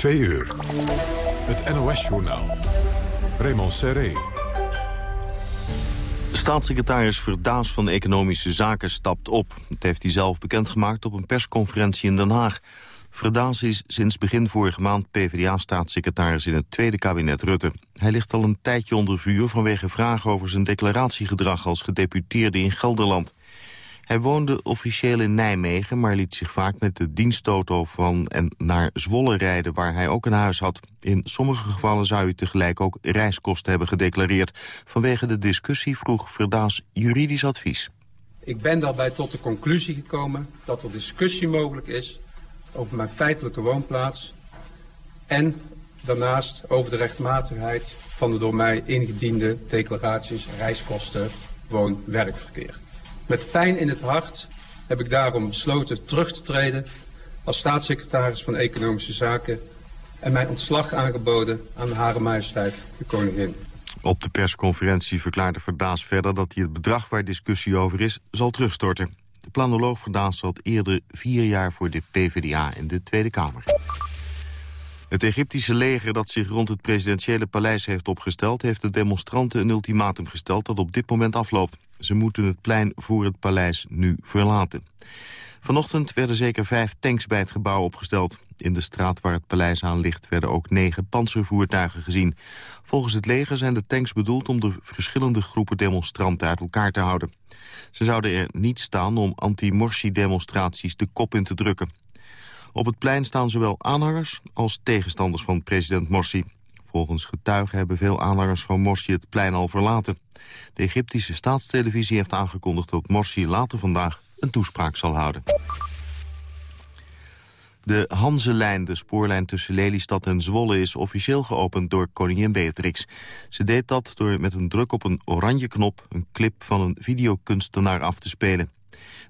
Twee uur. Het NOS-journaal. Raymond Serré. Staatssecretaris Verdaas van Economische Zaken stapt op. Dat heeft hij zelf bekendgemaakt op een persconferentie in Den Haag. Verdaas is sinds begin vorige maand PvdA-staatssecretaris in het tweede kabinet Rutte. Hij ligt al een tijdje onder vuur vanwege vragen over zijn declaratiegedrag als gedeputeerde in Gelderland. Hij woonde officieel in Nijmegen, maar liet zich vaak met de dienstauto van en naar Zwolle rijden, waar hij ook een huis had. In sommige gevallen zou hij tegelijk ook reiskosten hebben gedeclareerd. Vanwege de discussie vroeg Verdaas juridisch advies. Ik ben daarbij tot de conclusie gekomen dat er discussie mogelijk is over mijn feitelijke woonplaats en daarnaast over de rechtmatigheid van de door mij ingediende declaraties reiskosten woon-werkverkeer. Met pijn in het hart heb ik daarom besloten terug te treden als staatssecretaris van Economische Zaken en mijn ontslag aangeboden aan Hare Majesteit de Koningin. Op de persconferentie verklaarde Verdaas verder dat hij het bedrag waar discussie over is zal terugstorten. De planoloog Verdaas zat eerder vier jaar voor de PvdA in de Tweede Kamer. Het Egyptische leger dat zich rond het presidentiële paleis heeft opgesteld... heeft de demonstranten een ultimatum gesteld dat op dit moment afloopt. Ze moeten het plein voor het paleis nu verlaten. Vanochtend werden zeker vijf tanks bij het gebouw opgesteld. In de straat waar het paleis aan ligt werden ook negen panzervoertuigen gezien. Volgens het leger zijn de tanks bedoeld om de verschillende groepen demonstranten uit elkaar te houden. Ze zouden er niet staan om anti-Morsi-demonstraties de kop in te drukken. Op het plein staan zowel aanhangers als tegenstanders van president Morsi. Volgens getuigen hebben veel aanhangers van Morsi het plein al verlaten. De Egyptische staatstelevisie heeft aangekondigd dat Morsi later vandaag een toespraak zal houden. De Hanselijn, de spoorlijn tussen Lelystad en Zwolle... is officieel geopend door koningin Beatrix. Ze deed dat door met een druk op een oranje knop... een clip van een videokunstenaar af te spelen.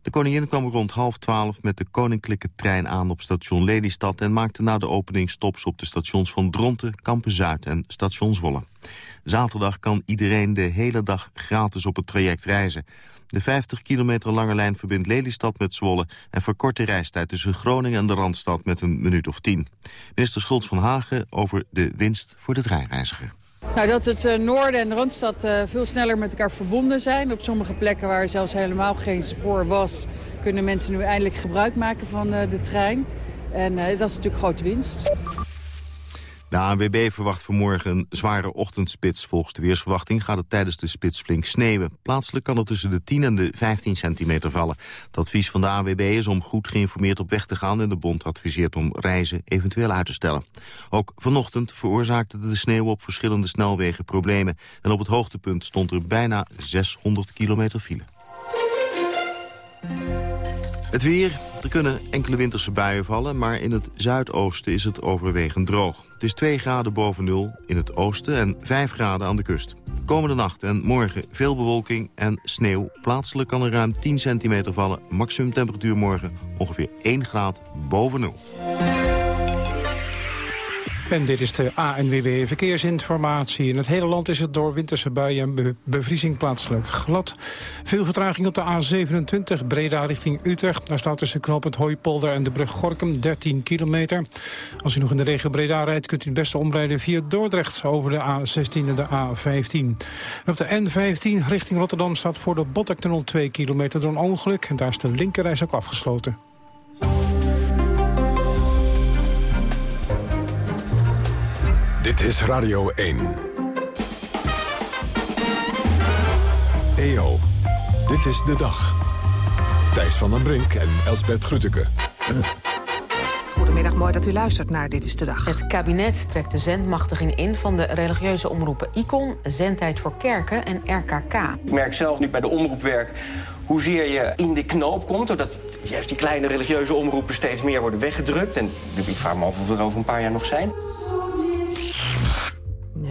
De koningin kwam rond half twaalf met de koninklijke trein aan op station Lelystad... en maakte na de opening stops op de stations van Dronten, Kampen-Zuid en station Zwolle. Zaterdag kan iedereen de hele dag gratis op het traject reizen. De 50 kilometer lange lijn verbindt Lelystad met Zwolle... en verkort de reistijd tussen Groningen en de Randstad met een minuut of tien. Minister Schultz van Hagen over de winst voor de treinreiziger. Nou, dat het uh, noorden en de Randstad uh, veel sneller met elkaar verbonden zijn. Op sommige plekken waar zelfs helemaal geen spoor was... kunnen mensen nu eindelijk gebruik maken van uh, de trein. En dat is natuurlijk grote winst. De ANWB verwacht vanmorgen een zware ochtendspits. Volgens de weersverwachting gaat het tijdens de spits flink sneeuwen. Plaatselijk kan het tussen de 10 en de 15 centimeter vallen. Het advies van de ANWB is om goed geïnformeerd op weg te gaan... en de bond adviseert om reizen eventueel uit te stellen. Ook vanochtend veroorzaakte de sneeuw op verschillende snelwegen problemen. En op het hoogtepunt stond er bijna 600 kilometer file. Het weer. Er kunnen enkele winterse buien vallen, maar in het zuidoosten is het overwegend droog. Het is 2 graden boven nul in het oosten en 5 graden aan de kust. Komende nacht en morgen veel bewolking en sneeuw. Plaatselijk kan er ruim 10 centimeter vallen. Maximum temperatuur morgen ongeveer 1 graad boven nul. En dit is de ANWB Verkeersinformatie. In het hele land is het door winterse buien en bevriezing plaatselijk glad. Veel vertraging op de A27 Breda richting Utrecht. Daar staat tussen knooppunt Hooipolder en de brug Gorkum 13 kilometer. Als u nog in de regio Breda rijdt kunt u het beste omrijden via Dordrecht over de A16 en de A15. En op de N15 richting Rotterdam staat voor de Botlektunnel 2 kilometer door een ongeluk. En daar is de linkerreis ook afgesloten. Dit is Radio 1. EO, dit is de dag. Thijs van den Brink en Elsbert Grütke. Goedemiddag, mooi dat u luistert naar Dit is de Dag. Het kabinet trekt de zendmachtiging in van de religieuze omroepen ICON... Zendtijd voor Kerken en RKK. Ik merk zelf nu bij de omroepwerk hoezeer je in de knoop komt... doordat juist die kleine religieuze omroepen steeds meer worden weggedrukt. En ik vraag me af of we er over een paar jaar nog zijn.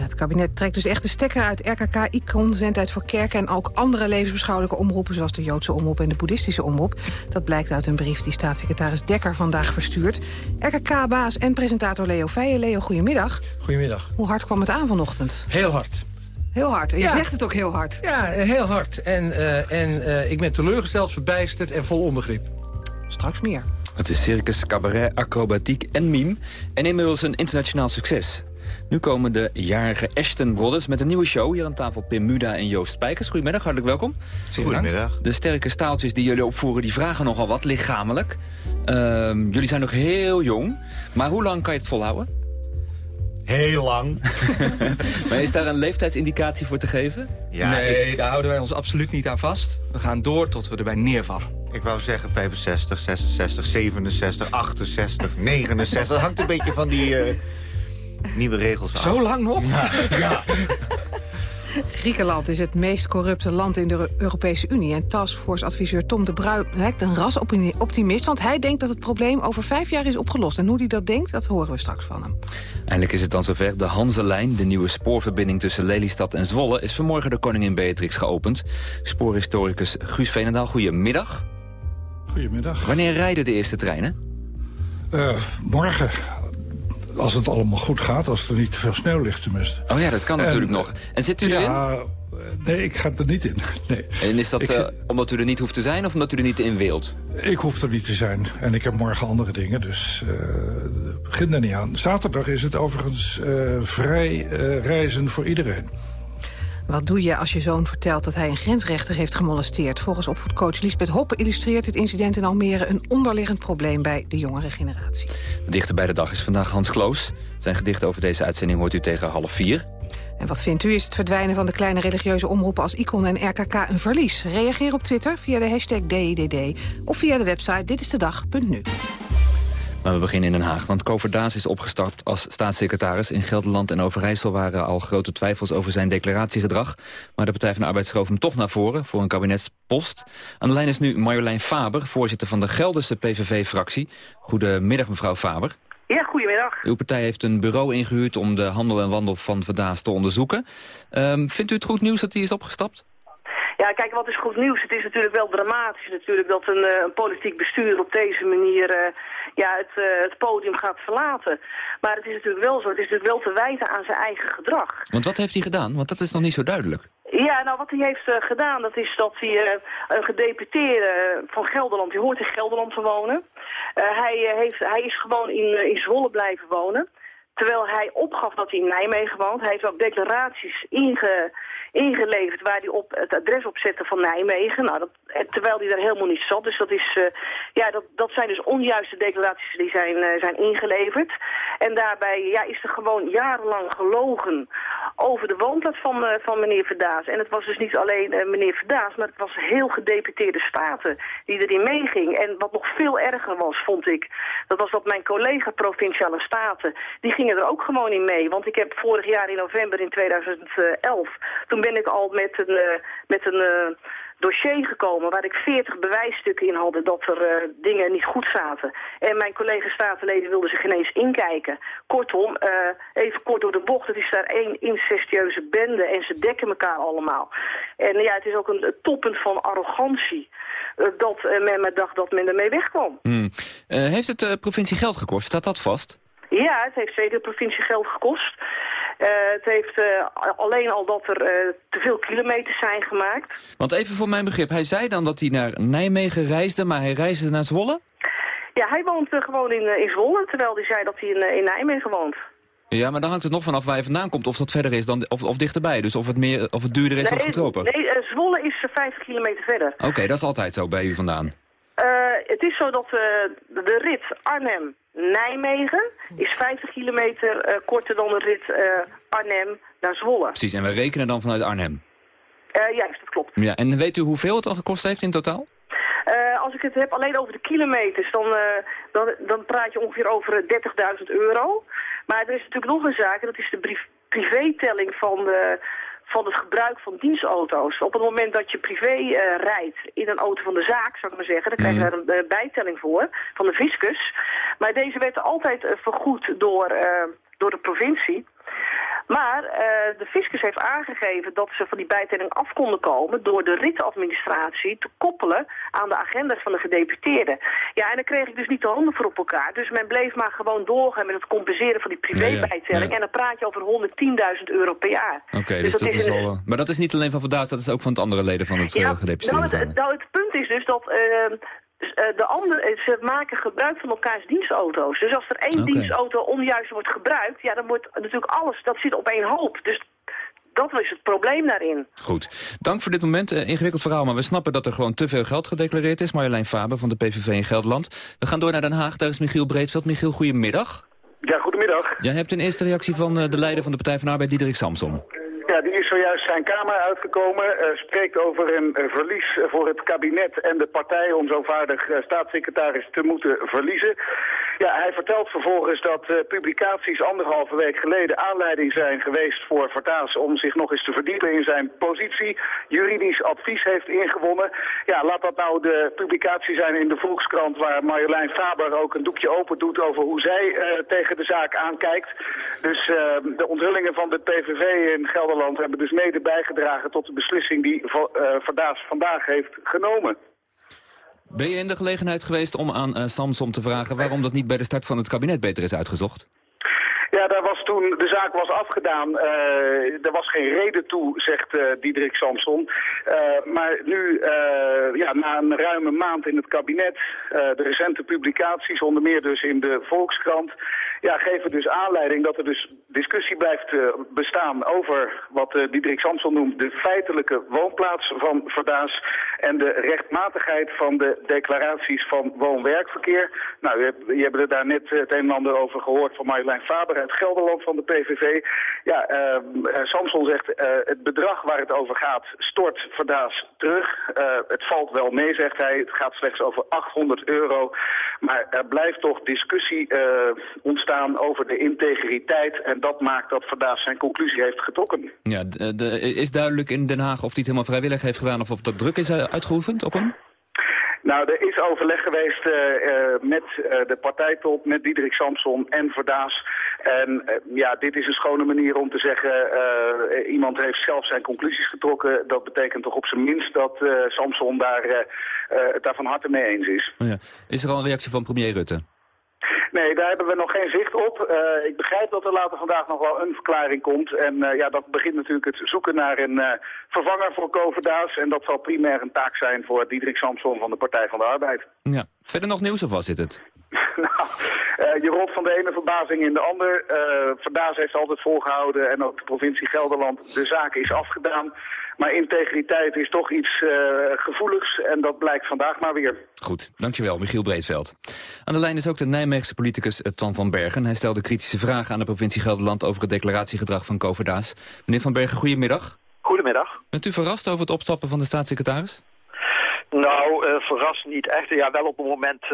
Ja, het kabinet trekt dus echt de stekker uit RKK, ICON, Zendtijd voor Kerken... en ook andere levensbeschouwelijke omroepen... zoals de Joodse omroep en de Boeddhistische omroep. Dat blijkt uit een brief die staatssecretaris Dekker vandaag verstuurt. RKK-baas en presentator Leo Feijen. Leo, goedemiddag. Goedemiddag. Hoe hard kwam het aan vanochtend? Heel hard. Heel hard. En je Ja. zegt het ook heel hard. Ja, heel hard. En, eh, en eh, ik ben teleurgesteld, verbijsterd en vol onbegrip. Straks meer. Het is circus, cabaret, acrobatiek en mime en inmiddels een internationaal succes. Nu komen de jarige Ashton Brothers met een nieuwe show. Hier aan tafel Pim Muda en Joost Spijkers. Goedemiddag, hartelijk welkom. Goedemiddag. De sterke staaltjes die jullie opvoeren, die vragen nogal wat, lichamelijk. Ehm, jullie zijn nog heel jong, maar hoe lang kan je het volhouden? Heel lang. maar is daar een leeftijdsindicatie voor te geven? Ja, nee, daar houden wij ons absoluut niet aan vast. We gaan door tot we erbij neervallen. Ik wou zeggen 65, 66, 67, 68, 69. Dat hangt een beetje van die uh, nieuwe regels af. Zo lang nog? Ja. ja. Griekenland is het meest corrupte land in de Europese Unie. En taskforce-adviseur Tom de Bruin lijkt een rasoptimist... want hij denkt dat het probleem over vijf jaar is opgelost. En hoe hij dat denkt, dat horen we straks van hem. Eindelijk is het dan zover. De Hanselijn, de nieuwe spoorverbinding tussen Lelystad en Zwolle... is vanmorgen de Koningin Beatrix geopend. Spoorhistoricus Guus Veenendaal, goedemiddag. Goedemiddag. Wanneer rijden de eerste treinen? Uh, morgen, als het allemaal goed gaat, als er niet te veel sneeuw ligt tenminste. Oh ja, dat kan natuurlijk nog. En zit u ja, erin? Nee, ik ga er niet in. Nee. En is dat uh, omdat u er niet hoeft te zijn of omdat u er niet in wilt? Ik hoef er niet te zijn. En ik heb morgen andere dingen, dus uh, begin er niet aan. Zaterdag is het overigens uh, vrij reizen voor iedereen. Wat doe je als je zoon vertelt dat hij een grensrechter heeft gemolesteerd? Volgens opvoedcoach Lisbeth Hoppe illustreert het incident in Almere... een onderliggend probleem bij de jongere generatie. Dichter bij de dag is vandaag Hans Kloos. Zijn gedicht over deze uitzending hoort u tegen half vier. En wat vindt u? Is het verdwijnen van de kleine religieuze omroepen als Icon en RKK een verlies? Reageer op Twitter via de hashtag DIDD of via de website ditistedag.nu. Maar we beginnen in Den Haag, want Kover Daas is opgestapt als staatssecretaris. In Gelderland en Overijssel waren al grote twijfels over zijn declaratiegedrag. Maar de Partij van de Arbeid schoof hem toch naar voren voor een kabinetspost. Aan de lijn is nu Marjolein Faber, voorzitter van de Gelderse PVV-fractie. Goedemiddag mevrouw Faber. Ja, goedemiddag. Uw partij heeft een bureau ingehuurd om de handel en wandel van Verdaas te onderzoeken. Um, vindt u het goed nieuws dat hij is opgestapt? Ja, kijk, wat is goed nieuws? Het is natuurlijk wel dramatisch natuurlijk dat een, uh, een politiek bestuur op deze manier uh, ja, het, uh, het podium gaat verlaten. Maar het is natuurlijk wel zo, het is natuurlijk wel te wijten aan zijn eigen gedrag. Want wat heeft hij gedaan? Want dat is nog niet zo duidelijk. Ja, nou wat hij heeft gedaan, dat is dat hij een gedeputeerde van Gelderland, die hoort in Gelderland te wonen. hij, heeft, hij is gewoon in, in Zwolle blijven wonen. Terwijl hij opgaf dat hij in Nijmegen woont. Hij heeft ook declaraties inge, ingeleverd waar hij op het adres op zette van Nijmegen. Nou, dat, terwijl hij daar helemaal niet zat. Dus dat, is, uh, ja, dat, dat zijn dus onjuiste declaraties die zijn, uh, zijn ingeleverd. En daarbij ja, is er gewoon jarenlang gelogen over de woonplaats van, uh, van meneer Verdaas. En het was dus niet alleen meneer Verdaas, maar het was heel gedeputeerde staten die erin meeging. En wat nog veel erger was, vond ik, dat was dat mijn collega Provinciale Staten, die gingen er ook gewoon in mee. Want ik heb vorig jaar in november in 2011, toen ben ik al met een, uh, met een uh, dossier gekomen waar ik 40 bewijsstukken in had dat er uh, dingen niet goed zaten. En mijn collega-statenleden wilden zich ineens inkijken. Kortom, even kort door de bocht, het is daar één incestueuze bende en ze dekken elkaar allemaal. En ja, het is ook een, toppunt van arrogantie dat men me dacht dat men ermee wegkwam. Hmm. heeft het provincie geld gekost? Staat dat vast? Ja, het heeft zeker de provincie geld gekost. Uh, het heeft uh, alleen al dat er uh, te veel kilometers zijn gemaakt. Want even voor mijn begrip, hij zei dan dat hij naar Nijmegen reisde, maar hij reisde naar Zwolle? Ja, hij woont gewoon in, in Zwolle, terwijl hij zei dat hij in, in Nijmegen woont. Ja, maar dan hangt het nog vanaf waar je vandaan komt. Of dat verder is dan, of, of dichterbij. Dus of het, meer, of het duurder is nee, of goedkoper. Nee, Zwolle is 50 kilometer verder. Oké, okay, dat is altijd zo bij u vandaan. het is zo dat de rit Arnhem Nijmegen is 50 kilometer uh, korter dan de rit uh, Arnhem naar Zwolle. Precies, en we rekenen dan vanuit Arnhem? Uh, juist, dat klopt. Ja, en weet u hoeveel het al gekost heeft in totaal? als ik het heb alleen over de kilometers, dan, dan, dan praat je ongeveer over 30.000 euro. Maar er is natuurlijk nog een zaak, en dat is de privételling van de van het gebruik van dienstauto's. Op het moment dat je privé uh, rijdt in een auto van de zaak, zou ik maar zeggen, dan krijg je daar een uh, bijtelling voor van de fiscus. Maar deze werd altijd uh, vergoed door, door de provincie. Maar uh, de fiscus heeft aangegeven dat ze van die bijtelling af konden komen... door de ritadministratie te koppelen aan de agenda van de gedeputeerden. Ja, en dan kreeg ik dus niet de handen voor op elkaar. Dus men bleef maar gewoon doorgaan met het compenseren van die privébijtelling. Ja, ja. En dan praat je over 110.000 euro per jaar. Oké, okay, dus, dus, dat, dat is, al... Maar dat is niet alleen van Vandaag, dat is ook van het andere leden van het ja, uh, gedeputeerde. Nou, het, nou, het punt is dus dat... Uh, Dus, eh, de andere, eh, ze maken gebruik van elkaars dienstauto's. Dus als er één dienstauto onjuist wordt gebruikt... ja, dan wordt natuurlijk alles, dat zit op één hoop. Dus dat is het probleem daarin. Goed. Dank voor dit moment. Eh, ingewikkeld verhaal, maar we snappen dat er gewoon te veel geld gedeclareerd is. Marjolein Faber van de PVV in Gelderland. We gaan door naar Den Haag. Daar is Michiel Breedveld. Michiel, goedemiddag. Ja, goedemiddag. Jij hebt een eerste reactie van eh, de leider van de Partij van de Arbeid, Diederik Samsom. Zijn kamer uitgekomen. eh, spreekt over een verlies voor het kabinet en de partij om zo vaardig eh, staatssecretaris te moeten verliezen. Ja, hij vertelt vervolgens dat eh, publicaties anderhalve week geleden aanleiding zijn geweest voor Vertaas om zich nog eens te verdiepen in zijn positie. Juridisch advies heeft ingewonnen. Ja, laat dat nou de publicatie zijn in de Volkskrant waar Marjolein Faber ook een doekje open doet over hoe zij eh, tegen de zaak aankijkt. Dus eh, de onthullingen van de PVV in Gelderland hebben dus mede bijgedragen tot de beslissing die eh, Verdaas vandaag heeft genomen. Ben je in de gelegenheid geweest om aan eh, Samsom te vragen... waarom dat niet bij de start van het kabinet beter is uitgezocht? Ja, daar was toen de zaak was afgedaan. eh, er was geen reden toe, zegt eh Diederik Samson. Maar nu, ja, na een ruime maand in het kabinet, de recente publicaties, onder meer dus in de Volkskrant, ja, geven dus aanleiding dat er dus discussie blijft eh, bestaan over wat eh, Diederik Samson noemt de feitelijke woonplaats van Verdaas en de rechtmatigheid van de declaraties van woon-werkverkeer. Nou, je, hebt- je hebt er daar net het een en ander over gehoord van Marjolein Faber uit Gelderland van de PVV. Ja, eh, eh, Samson zegt eh, het bedrag waar het over gaat stort Verdaas terug. Eh, het valt wel mee, zegt hij. Het gaat slechts over 800 euro. Maar er blijft toch discussie eh, over de integriteit. En dat maakt dat Verdaas zijn conclusie heeft getrokken. Ja, de, is duidelijk in Den Haag of hij het helemaal vrijwillig heeft gedaan... of of dat druk is eh, uitgeoefend op hem? Nou, er is overleg geweest eh, eh, met eh, de partijtop, met Diederik Samson en Verdaas. En ja, dit is een schone manier om te zeggen, iemand heeft zelf zijn conclusies getrokken. Dat betekent toch op zijn minst dat Samson daar, het daar van harte mee eens is. Ja. Is er al een reactie van premier Rutte? Nee, daar hebben we nog geen zicht op. Eh, ik begrijp dat er later vandaag nog wel een verklaring komt. En eh, ja, dat begint natuurlijk het zoeken naar een eh, vervanger voor Koverdaas. En dat zal primair een taak zijn voor Diederik Samson van de Partij van de Arbeid. Ja. Verder nog nieuws of was dit het? nou, eh, je rolt van de ene verbazing in de ander. Eh Verdaas heeft altijd volgehouden en ook de provincie Gelderland. De zaak is afgedaan. Maar integriteit is toch iets eh, gevoeligs en dat blijkt vandaag maar weer. Goed, dankjewel, Michiel Breedveld. Aan de lijn is ook de Nijmeegse politicus Twan van Bergen. Hij stelde kritische vragen aan de provincie Gelderland... over het declaratiegedrag van Koverdaas. Meneer van Bergen, goedemiddag. Goedemiddag. Bent u verrast over het opstappen van de staatssecretaris? Nou, eh verrast niet echt. Ja, wel op het moment eh,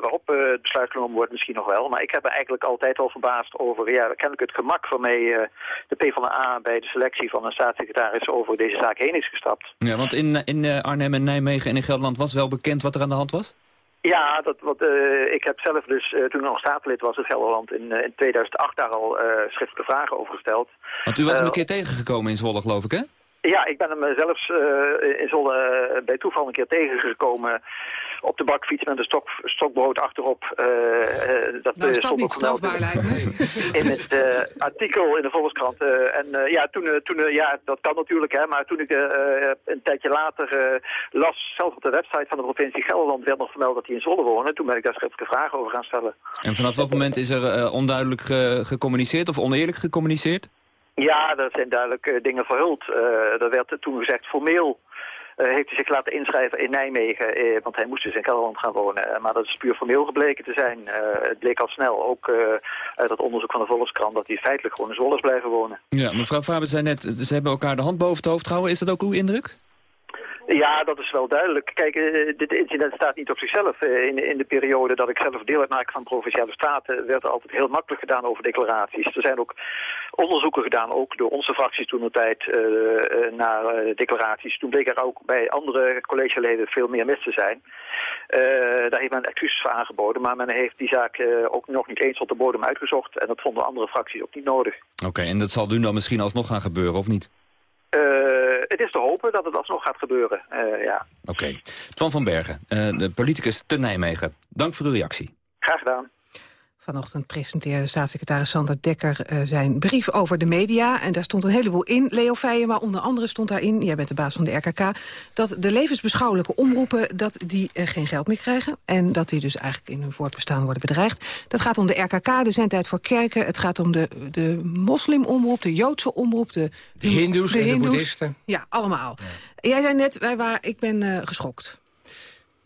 waarop eh, het besluit genomen wordt misschien nog wel. Maar ik heb me eigenlijk altijd al verbaasd over ja, kennelijk het gemak waarmee de PvdA bij de selectie van een staatssecretaris over deze zaak heen is gestapt. Ja, want in, in Arnhem en Nijmegen en in Gelderland was wel bekend wat er aan de hand was? Ja, dat, wat, ik heb zelf dus, toen ik nog staatslid was in Gelderland, in, in 2008 daar al schriftelijke vragen over gesteld. Want u was hem een keer tegengekomen in Zwolle, geloof ik, hè? Ja, ik ben hem eh, zelfs eh, in Zwolle eh, bij toeval een keer tegengekomen op de bakfiets met een stok, stokbrood achterop. Dat Nou, is dat stond niet strafbaar, lijkt me. in het artikel in de Volkskrant. eh, en eh, ja, toen, toen ja, dat kan natuurlijk, hè, maar toen ik een tijdje later eh, las, zelf op de website van de provincie Gelderland werd nog vermeld dat hij in Zwolle woonde. Toen ben ik daar schriftelijke vragen over gaan stellen. En vanaf dat moment is er eh, onduidelijk ge- gecommuniceerd of oneerlijk gecommuniceerd? Ja, er zijn duidelijk eh, dingen verhuld. Eh er werd toen gezegd formeel eh, heeft hij zich laten inschrijven in Nijmegen, want hij moest dus in Gelderland gaan wonen. Maar dat is puur formeel gebleken te zijn. Het bleek al snel, ook eh, uit dat onderzoek van de Volkskrant, dat hij feitelijk gewoon in Zwolle blijven wonen. Ja, mevrouw Faber zei net, ze hebben elkaar de hand boven het hoofd gehouden. Is dat ook uw indruk? Ja, dat is wel duidelijk. Kijk, eh, dit incident staat niet op zichzelf. Eh, In, in de periode dat ik zelf deel uitmaak van Provinciale Staten... werd er altijd heel makkelijk gedaan over declaraties. Er zijn ook onderzoeken gedaan, ook door onze fracties toen de tijd... eh, naar declaraties. Toen bleek er ook bij andere collegeleden veel meer mis te zijn. Daar heeft men excuses voor aangeboden. Maar men heeft die zaak ook nog niet eens op de bodem uitgezocht. En dat vonden andere fracties ook niet nodig. Oké, en dat zal nu dan misschien alsnog gaan gebeuren, of niet? Eh, het is te hopen dat het alsnog gaat gebeuren, eh, ja. Oké. Twan van Bergen, eh, de politicus te Nijmegen. Dank voor uw reactie. Graag gedaan. Vanochtend presenteerde staatssecretaris Sander Dekker uh, zijn brief over de media. En daar stond een heleboel in. Leo maar onder andere stond daarin, jij bent de baas van de RKK... dat de levensbeschouwelijke omroepen dat die, uh, geen geld meer krijgen. En dat die dus eigenlijk in hun voortbestaan worden bedreigd. Dat gaat om de RKK, de zendtijd voor kerken. Het gaat om de, de moslimomroep, de Joodse omroep. De, de hindoes en de boeddhisten. Ja, allemaal. Ja. Jij zei net, wij waren, ik ben uh, geschokt.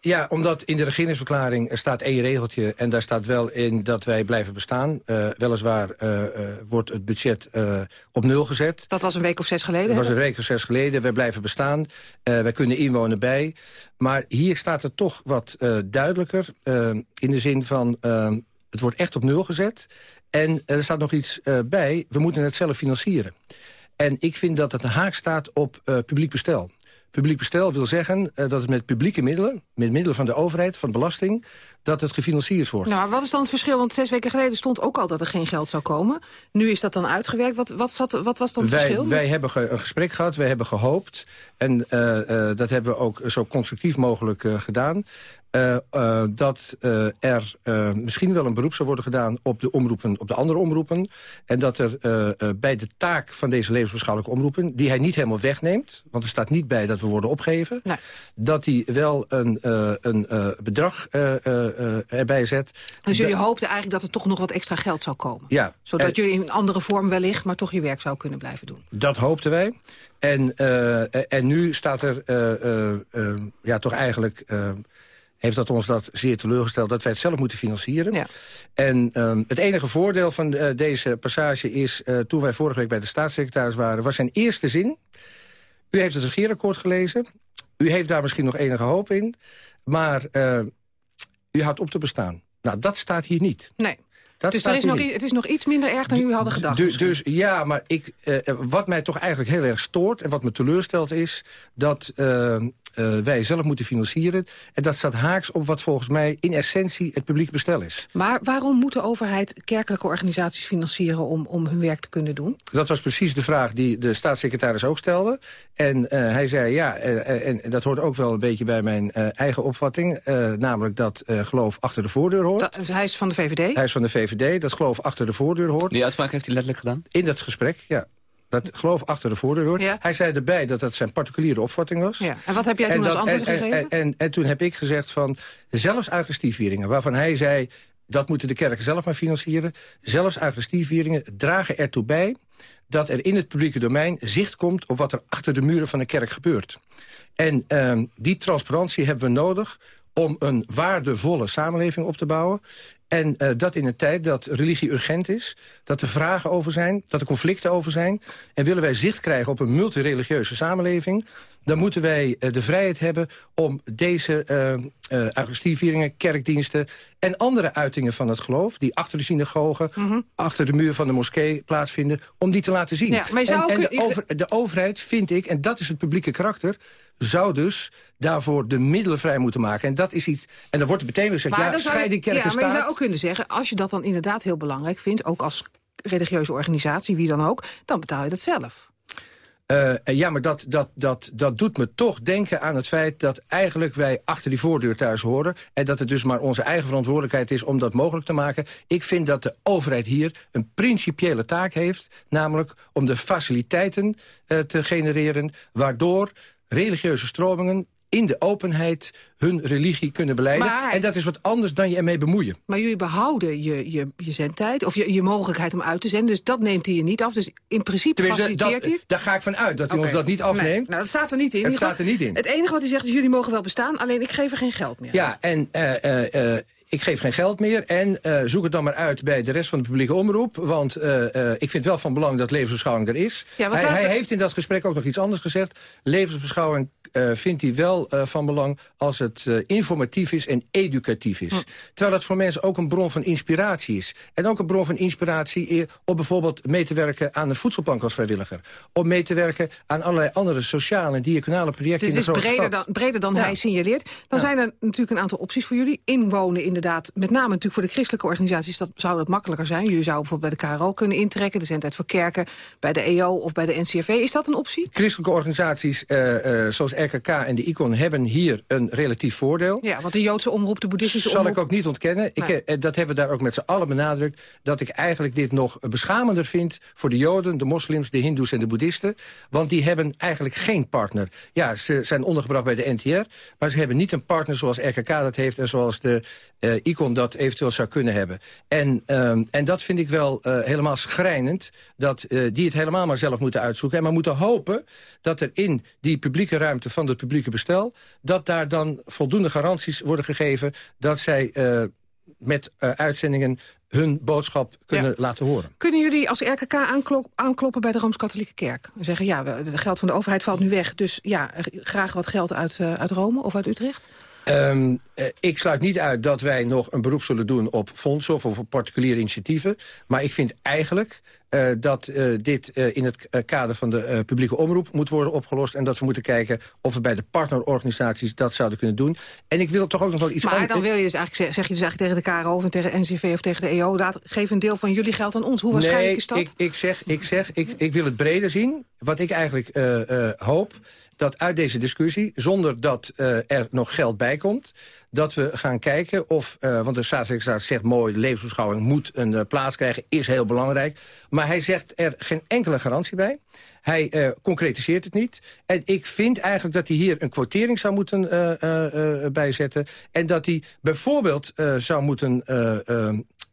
Ja, omdat in de regeringsverklaring staat één regeltje... en daar staat wel in dat wij blijven bestaan. Uh, weliswaar uh, uh, wordt het budget op nul gezet. Dat was een week of zes geleden? Dat was een week of zes geleden. Wij blijven bestaan. wij kunnen inwonen bij. Maar hier staat het toch wat duidelijker. in de zin van, het wordt echt op nul gezet. En er staat nog iets bij. We moeten het zelf financieren. En ik vind dat het een haak staat op publiek bestel. Publiek bestel wil zeggen uh, dat het met publieke middelen... met middelen van de overheid, van belasting... dat het gefinancierd wordt. Nou, wat is dan het verschil? Want zes weken geleden stond ook al dat er geen geld zou komen. Nu is dat dan uitgewerkt. Wat, wat, zat, wat was dan het wij, verschil? Wij hebben ge, een gesprek gehad, wij hebben gehoopt... en uh, uh, dat hebben we ook zo constructief mogelijk gedaan... Uh, uh, dat er misschien wel een beroep zou worden gedaan op de, omroepen, op de andere omroepen. En dat er bij de taak van deze levensbeschouwelijke omroepen... die hij niet helemaal wegneemt, want er staat niet bij dat we worden opgegeven... Nee. dat hij wel een, een bedrag erbij zet. Dus jullie hoopten eigenlijk dat er toch nog wat extra geld zou komen? Ja. Zodat jullie in een andere vorm wellicht, maar toch je werk zou kunnen blijven doen? Dat hoopten wij. En, en nu staat er ja, toch eigenlijk heeft dat ons dat zeer teleurgesteld dat wij het zelf moeten financieren. Ja. En um, het enige voordeel van uh, deze passage is... Uh, toen wij vorige week bij de staatssecretaris waren... was zijn eerste zin... U heeft het regeerakkoord gelezen. U heeft daar misschien nog enige hoop in. Maar uh, u had op te bestaan. Nou, dat staat hier niet. Nee. Dat dus er is nog, het is nog iets minder erg dan u hadden gedacht. Dus, dus ja, maar ik, uh, wat mij toch eigenlijk heel erg stoort... en wat me teleurstelt is dat uh, uh, wij zelf moeten financieren. En dat staat haaks op wat volgens mij in essentie het publiek bestel is. Maar waarom moet de overheid kerkelijke organisaties financieren om, om hun werk te kunnen doen? Dat was precies de vraag die de staatssecretaris ook stelde. En uh, hij zei ja, uh, en, dat hoort ook wel een beetje bij mijn eigen opvatting. namelijk dat geloof achter de voordeur hoort. Dat, hij is van de VVD? Hij is van de VVD, dat geloof achter de voordeur hoort. Die uitspraak heeft hij letterlijk gedaan? In dat gesprek, ja dat geloof achter de voordeur hoort. Ja. Hij zei erbij dat dat zijn particuliere opvatting was. Ja. En wat heb jij toen als antwoord gegeven? En, en, en, toen heb ik gezegd van, zelfs agressiefvieringen... waarvan hij zei, dat moeten de kerken zelf maar financieren... zelfs agressiefvieringen dragen ertoe bij... dat er in het publieke domein zicht komt op wat er achter de muren van de kerk gebeurt. En uh, die transparantie hebben we nodig om een waardevolle samenleving op te bouwen. En uh, dat in een tijd dat religie urgent is, dat er vragen over zijn, dat er conflicten over zijn. En willen wij zicht krijgen op een multireligieuze samenleving dan moeten wij uh, de vrijheid hebben om deze uh, kerkdiensten... en andere uitingen van het geloof, die achter de synagogen... Mm -hmm. achter de muur van de moskee plaatsvinden, om die te laten zien. Ja, maar en, en de, over, de, overheid, vind ik, en dat is het publieke karakter zou dus daarvoor de middelen vrij moeten maken. En dat is iets. En dan wordt er meteen weer gezegd, ja, scheiding kerk Ja, maar je zou ook kunnen zeggen, als je dat dan inderdaad heel belangrijk vindt... ook als religieuze organisatie, wie dan ook, dan betaal je dat zelf. Uh, ja, maar dat, dat, dat, dat doet me toch denken aan het feit dat eigenlijk wij achter die voordeur thuis horen. En dat het dus maar onze eigen verantwoordelijkheid is om dat mogelijk te maken. Ik vind dat de overheid hier een principiële taak heeft. Namelijk om de faciliteiten uh, te genereren waardoor religieuze stromingen in de openheid hun religie kunnen beleiden. Maar, en dat is wat anders dan je ermee bemoeien. Maar jullie behouden je, je, je zendtijd, of je, je mogelijkheid om uit te zenden. Dus dat neemt hij je niet af. Dus in principe Tenminste, faciliteert hij. Daar ga ik van uit, dat hij okay. ons dat niet afneemt. Nee, nou, dat staat er niet in. Het staat er niet in. Het enige wat hij zegt is, jullie mogen wel bestaan, alleen ik geef er geen geld meer. Ja, en... Uh, uh, ik geef geen geld meer en uh, zoek het dan maar uit bij de rest van de publieke omroep. Want uh, uh, ik vind wel van belang dat levensbeschouwing er is. Ja, hij, hij, heeft in dat gesprek ook nog iets anders gezegd. Levensbeschouwing vindt hij wel van belang als het informatief is en educatief is. Hm. Terwijl het voor mensen ook een bron van inspiratie is. En ook een bron van inspiratie om bijvoorbeeld mee te werken aan een voedselbank als vrijwilliger. Om mee te werken aan allerlei andere sociale en diaconale projecten dus in de grote breder dan, breder dan ja. hij signaleert. Dan ja. zijn er natuurlijk een aantal opties voor jullie. Inwonen in de inderdaad, met name natuurlijk voor de christelijke organisaties... Dat, zou dat makkelijker zijn. Je zou bijvoorbeeld bij de KRO kunnen intrekken... de zendtijd voor kerken, bij de EO of bij de NCRV. Is dat een optie? Christelijke organisaties zoals RKK en de ICON hebben hier een relatief voordeel. Ja, want de Joodse omroep, de boeddhistische Zal omroep... ik ook niet ontkennen. Ik, Nee. eh, dat hebben we daar ook met z'n allen benadrukt. Dat ik eigenlijk dit nog beschamender vind voor de Joden, de moslims, de hindoes en de boeddhisten. Want die hebben eigenlijk geen partner. Ja, ze zijn ondergebracht bij de NTR. Maar ze hebben niet een partner zoals RKK dat heeft... en zoals de eh, ICON dat eventueel zou kunnen hebben. En, ehm, en dat vind ik wel eh, helemaal schrijnend. Dat die het helemaal maar zelf moeten uitzoeken. En maar moeten hopen dat er in die publieke ruimte van het publieke bestel... dat daar dan voldoende garanties worden gegeven... dat zij eh, met eh, uitzendingen hun boodschap kunnen Ja. laten horen. Kunnen jullie als RKK aanklop- aankloppen bij de Rooms-Katholieke Kerk? En zeggen, ja, het geld van de overheid valt nu weg... dus ja, graag wat geld uit, eh, uit Rome of uit Utrecht? Ehm, eh, ik sluit niet uit dat wij nog een beroep zullen doen op fondsen... of op particuliere initiatieven. Maar ik vind eigenlijk eh, dat eh, dit eh, in het kader van de publieke omroep moet worden opgelost... en dat we moeten kijken of we bij de partnerorganisaties dat zouden kunnen doen. En ik wil toch ook nog wel iets maar anders... dan wil je dus eigenlijk, zeg- je dus eigenlijk tegen de KRO of tegen NCV of tegen de EO... Laat, geef een deel van jullie geld aan ons. Hoe waarschijnlijk nee, is dat? Ik, ik zeg, ik, zeg ik, ik wil het breder zien. Wat ik eigenlijk hoop, dat uit deze discussie... zonder dat eh, er nog geld bij komt... dat we gaan kijken of... eh, want de staatssecretaris zegt mooi... levensbeschouwing moet een eh, plaats krijgen, is heel belangrijk. Maar hij zegt er geen enkele garantie bij. Hij concretiseert het niet. En ik vind eigenlijk dat hij hier een quotering zou moeten bijzetten. En dat hij bijvoorbeeld zou moeten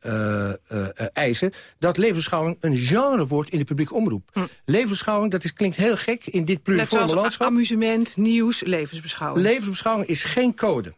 eh, eh, eh, eisen... dat levensbeschouwing een genre wordt in de publieke omroep. Levensbeschouwing, dat is, klinkt heel gek in dit Hm. Pluriforme landschap. amusement, nieuws, levensbeschouwing. Levensbeschouwing is geen code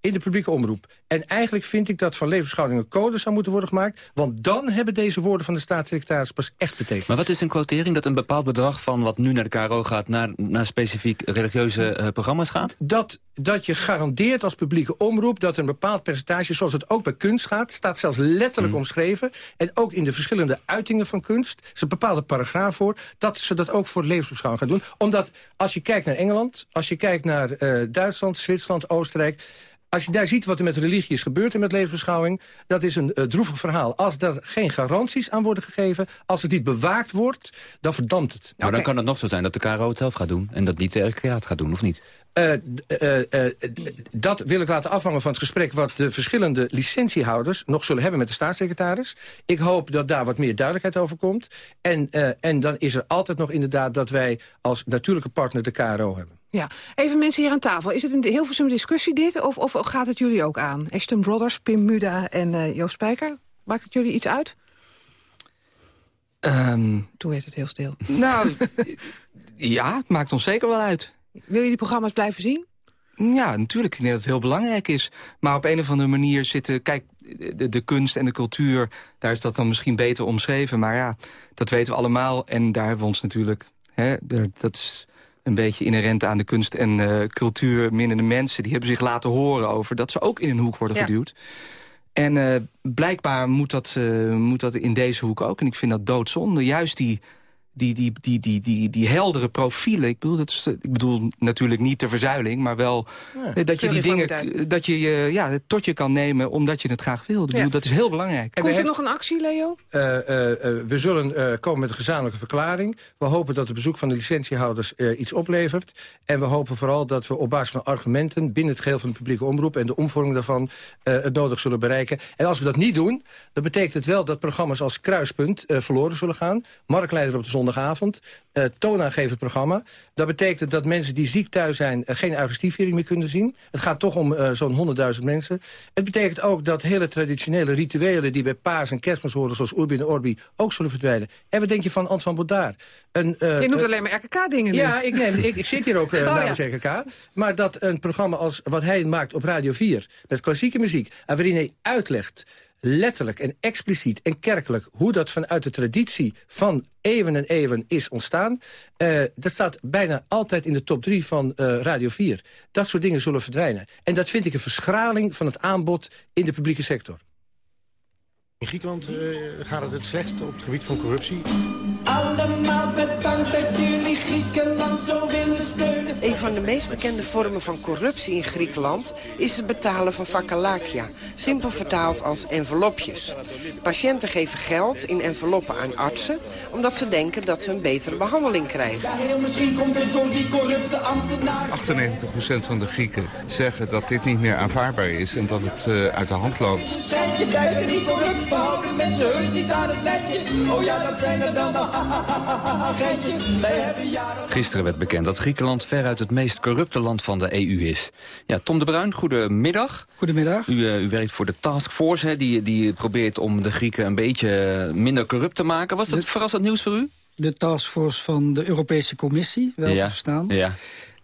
in de publieke omroep. En eigenlijk vind ik dat van levensbeschouwing een code zou moeten worden gemaakt. Want dan hebben deze woorden van de staatssecretaris pas echt betekenis. Maar wat is een quotering? Dat een bepaald bedrag van wat nu naar de KRO gaat... naar, naar specifiek religieuze eh, programma's gaat? dat, dat je garandeert als publieke omroep... dat een bepaald percentage, zoals het ook bij kunst gaat... staat zelfs letterlijk omschreven. En ook in de verschillende uitingen van kunst... is een bepaalde paragraaf voor... dat ze dat ook voor levensbeschouwing gaan doen. Omdat als je kijkt naar Engeland... als je kijkt naar eh, Duitsland, Zwitserland, Oostenrijk... Als je daar ziet wat er met religie is gebeurd en met levensbeschouwing... dat is een uh, droevig verhaal. Als er geen garanties aan worden gegeven... als het niet bewaakt wordt, dan verdampt het. Maar dan kan het nog zo zijn dat de KRO het zelf gaat doen... en dat niet de RKK het gaat doen, of niet? Uh, uh, uh, dat wil ik laten afhangen van het gesprek... wat de verschillende licentiehouders nog zullen hebben met de staatssecretaris. Ik hoop dat daar wat meer duidelijkheid over komt. En, en dan is er altijd nog inderdaad dat wij als natuurlijke partner de KRO hebben. Ja, even mensen hier aan tafel. Is het een Hilversum discussie dit, of, of gaat het jullie ook aan? Ashton Brothers, Pim Muda en Joost Spijker, maakt het jullie iets uit? Um, Toen werd het heel stil. Nou, ja, het maakt ons zeker wel uit. Wil je die programma's blijven zien? Ja, natuurlijk. Ik denk dat het heel belangrijk is. Maar op een of andere manier zitten... Kijk, de, de, kunst en de cultuur, daar is dat dan misschien beter omschreven. Maar ja, dat weten we allemaal. En daar hebben we ons natuurlijk... Hè, dat is een beetje inherent aan de kunst en uh, cultuur minnende mensen. Die hebben zich laten horen over dat ze ook in een hoek worden ja. geduwd. En uh, blijkbaar moet dat, uh, moet dat in deze hoek ook. En ik vind dat doodzonde. Juist die, die, die, die, die, die, die heldere profielen. Ik bedoel, dat is, ik bedoel natuurlijk niet de verzuiling, maar wel ja, dat je die dingen dat je, ja, tot je kan nemen omdat je het graag wil. Ik bedoel, ja. Dat is heel belangrijk. Komt er hebben, nog een actie, Leo? Uh, uh, uh, we zullen komen met een gezamenlijke verklaring. We hopen dat het bezoek van de licentiehouders iets oplevert. En we hopen vooral dat we op basis van argumenten binnen het geheel van de publieke omroep en de omvorming daarvan het nodig zullen bereiken. En als we dat niet doen, dan betekent het wel dat programma's als Kruispunt verloren zullen gaan. Marktleider op de zondagavond. Uh, toonaangevend programma. Dat betekent dat mensen die ziek thuis zijn... Uh, geen Eucharistievering meer kunnen zien. Het gaat toch om uh, zo'n 100.000 mensen. Het betekent ook dat hele traditionele rituelen... die bij paas en kerstmis horen, zoals Urbi en Orbi... ook zullen verdwijnen. En wat denk je van Antoine Baudard? Een, Je noemt alleen maar RKK-dingen Ja, ik, neem, ik, ik, zit hier ook oh, namens ja. RKK. Maar dat een programma als wat hij maakt op Radio 4... met klassieke muziek... en waarin hij uitlegt letterlijk en expliciet en kerkelijk... hoe dat vanuit de traditie van eeuwen en eeuwen is ontstaan... Uh, dat staat bijna altijd in de top 3 van uh, Radio 4. Dat soort dingen zullen verdwijnen. En dat vind ik een verschraling van het aanbod in de publieke sector. In Griekenland uh, gaat het het slechtst op het gebied van corruptie. Allemaal bedankt dat jullie Griekenland zo willen steunen. Een van de meest bekende vormen van corruptie in Griekenland... is het betalen van fakalakia. Simpel vertaald als envelopjes. Patiënten geven geld in enveloppen aan artsen... omdat ze denken dat ze een betere behandeling krijgen. Ja, heel misschien komt het door die corrupte ambtenaren. 98% van de Grieken zeggen dat dit niet meer aanvaardbaar is... en dat het uh, uit de hand loopt. Oh er Gisteren werd bekend dat Griekenland veruit het meest corrupte land van de EU is. Ja, Tom de Bruin, goedemiddag. Goedemiddag. U, uh, u werkt voor de Taskforce, hè, die, die probeert om de Grieken een beetje minder corrupt te maken. Was dat verrassend nieuws voor u? De Taskforce van de Europese Commissie, wel ja. te verstaan. Ja.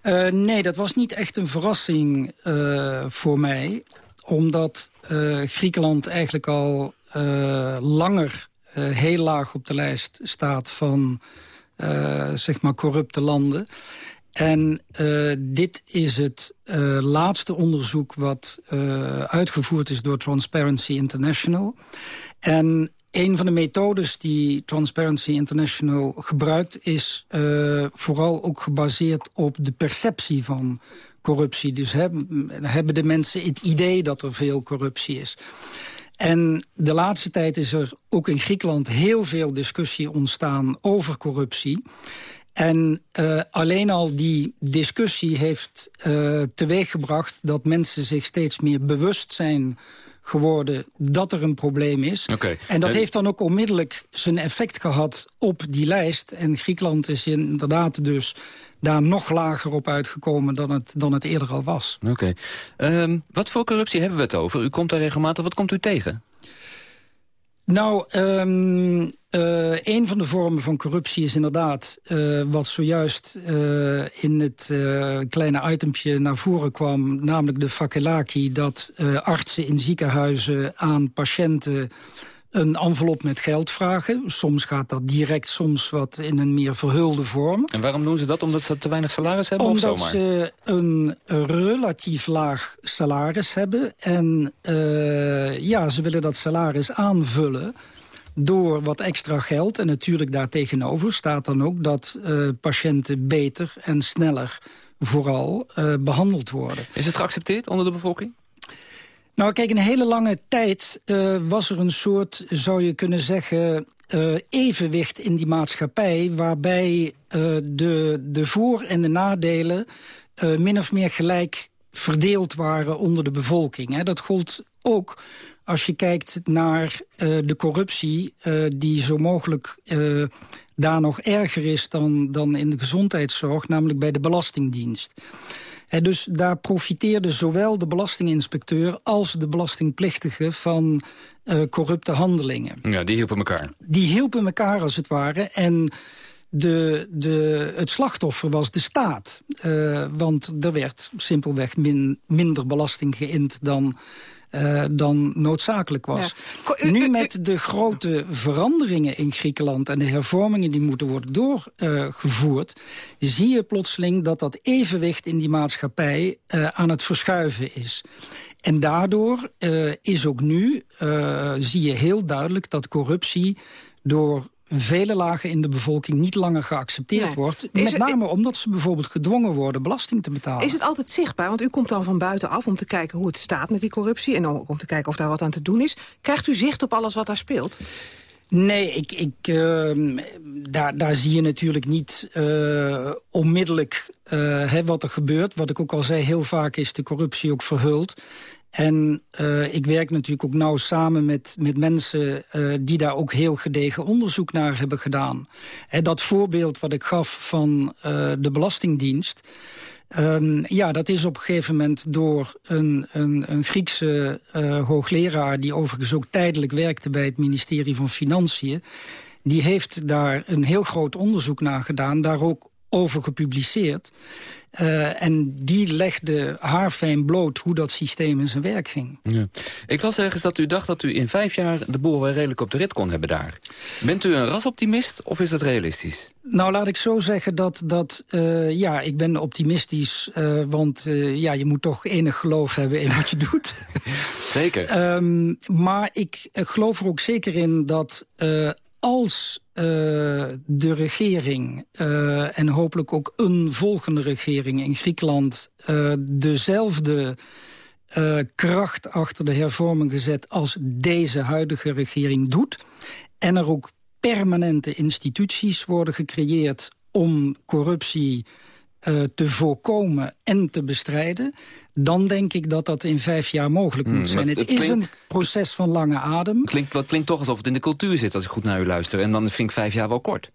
Uh, nee, dat was niet echt een verrassing uh, voor mij. Omdat Griekenland eigenlijk al langer heel laag op de lijst staat van uh, zeg maar corrupte landen. En uh, dit is het laatste onderzoek wat uitgevoerd is door Transparency International. En een van de methodes die Transparency International gebruikt... is vooral ook gebaseerd op de perceptie van corruptie. Dus hebben de mensen het idee dat er veel corruptie is. En de laatste tijd is er ook in Griekenland heel veel discussie ontstaan over corruptie. En uh, alleen al die discussie heeft uh, teweeggebracht dat mensen zich steeds meer bewust zijn geworden dat er een probleem is. Okay. En dat heeft dan ook onmiddellijk zijn effect gehad op die lijst. En Griekenland is inderdaad dus daar nog lager op uitgekomen dan het, dan het eerder al was. Oké. Okay. Um, wat voor corruptie hebben we het over? U komt daar regelmatig. Wat komt u tegen? Nou, um, uh, een van de vormen van corruptie is inderdaad... Uh, wat zojuist uh, in het kleine itempje naar voren kwam... namelijk de fakelaki, dat artsen in ziekenhuizen aan patiënten een envelop met geld vragen. Soms gaat dat direct, soms wat in een meer verhulde vorm. En waarom doen ze dat? Omdat ze te weinig salaris hebben Omdat of ze een relatief laag salaris hebben. En uh, ja, ze willen dat salaris aanvullen door wat extra geld. En natuurlijk daartegenover staat dan ook dat uh, patiënten beter en sneller vooral uh, behandeld worden. Is het geaccepteerd onder de bevolking? Nou, kijk, een hele lange tijd uh, was er een soort, zou je kunnen zeggen... Uh, evenwicht in die maatschappij... waarbij uh, de, de voor- en de nadelen min of meer gelijk verdeeld waren onder de bevolking. Hè. Dat gold ook als je kijkt naar de corruptie... die zo mogelijk daar nog erger is dan, dan in de gezondheidszorg... namelijk bij de Belastingdienst. En dus daar profiteerde zowel de belastinginspecteur als de belastingplichtige van uh, corrupte handelingen. Ja, die hielpen elkaar. Die hielpen elkaar als het ware. En de, de, het slachtoffer was de staat. Uh, want er werd simpelweg min, minder belasting geïnd dan... Uh, dan noodzakelijk was. Ja. Nu met de grote veranderingen in Griekenland... en de hervormingen die moeten worden doorgevoerd... Zie je plotseling dat dat evenwicht in die maatschappij uh, aan het verschuiven is. En daardoor is ook nu, zie je heel duidelijk... dat corruptie door vele lagen in de bevolking niet langer geaccepteerd nee. wordt. Met het, name omdat ze bijvoorbeeld gedwongen worden belasting te betalen. Is het altijd zichtbaar? Want u komt dan van buitenaf om te kijken hoe het staat met die corruptie... en ook om te kijken of daar wat aan te doen is. Krijgt u zicht op alles wat daar speelt? Nee, ik, ik, uh, daar, daar zie je natuurlijk niet uh, onmiddellijk uh, hè, wat er gebeurt. Wat ik ook al zei, heel vaak is de corruptie ook verhuld. En uh, ik werk natuurlijk ook nauw samen met, met mensen uh, die daar ook heel gedegen onderzoek naar hebben gedaan. He, dat voorbeeld wat ik gaf van uh, de Belastingdienst... Um, ja, dat is op een gegeven moment door een, een, een Griekse hoogleraar... die overigens ook tijdelijk werkte bij het ministerie van Financiën... die heeft daar een heel groot onderzoek naar gedaan, daar ook over gepubliceerd... Uh, en die legde haarfijn bloot hoe dat systeem in zijn werk ging. Ja. Ik las ergens dat u dacht dat u in vijf jaar de boel wel redelijk op de rit kon hebben daar. Bent u een rasoptimist of is dat realistisch? Nou, laat ik zo zeggen dat, dat uh, ja, ik ben optimistisch. Uh, want ja, je moet toch enig geloof hebben in wat je doet. Zeker. um, maar ik geloof er ook zeker in dat als uh, de regering uh, en hopelijk ook een volgende regering in Griekenland uh, dezelfde kracht achter de hervorming gezet als deze huidige regering doet. En er ook permanente instituties worden gecreëerd om corruptie uh, te voorkomen en te bestrijden... dan denk ik dat dat in vijf jaar mogelijk moet zijn. Het, het, het, is een proces van lange adem. Klinkt, dat klinkt toch alsof het in de cultuur zit, als ik goed naar u luister. En dan vind ik vijf jaar wel kort.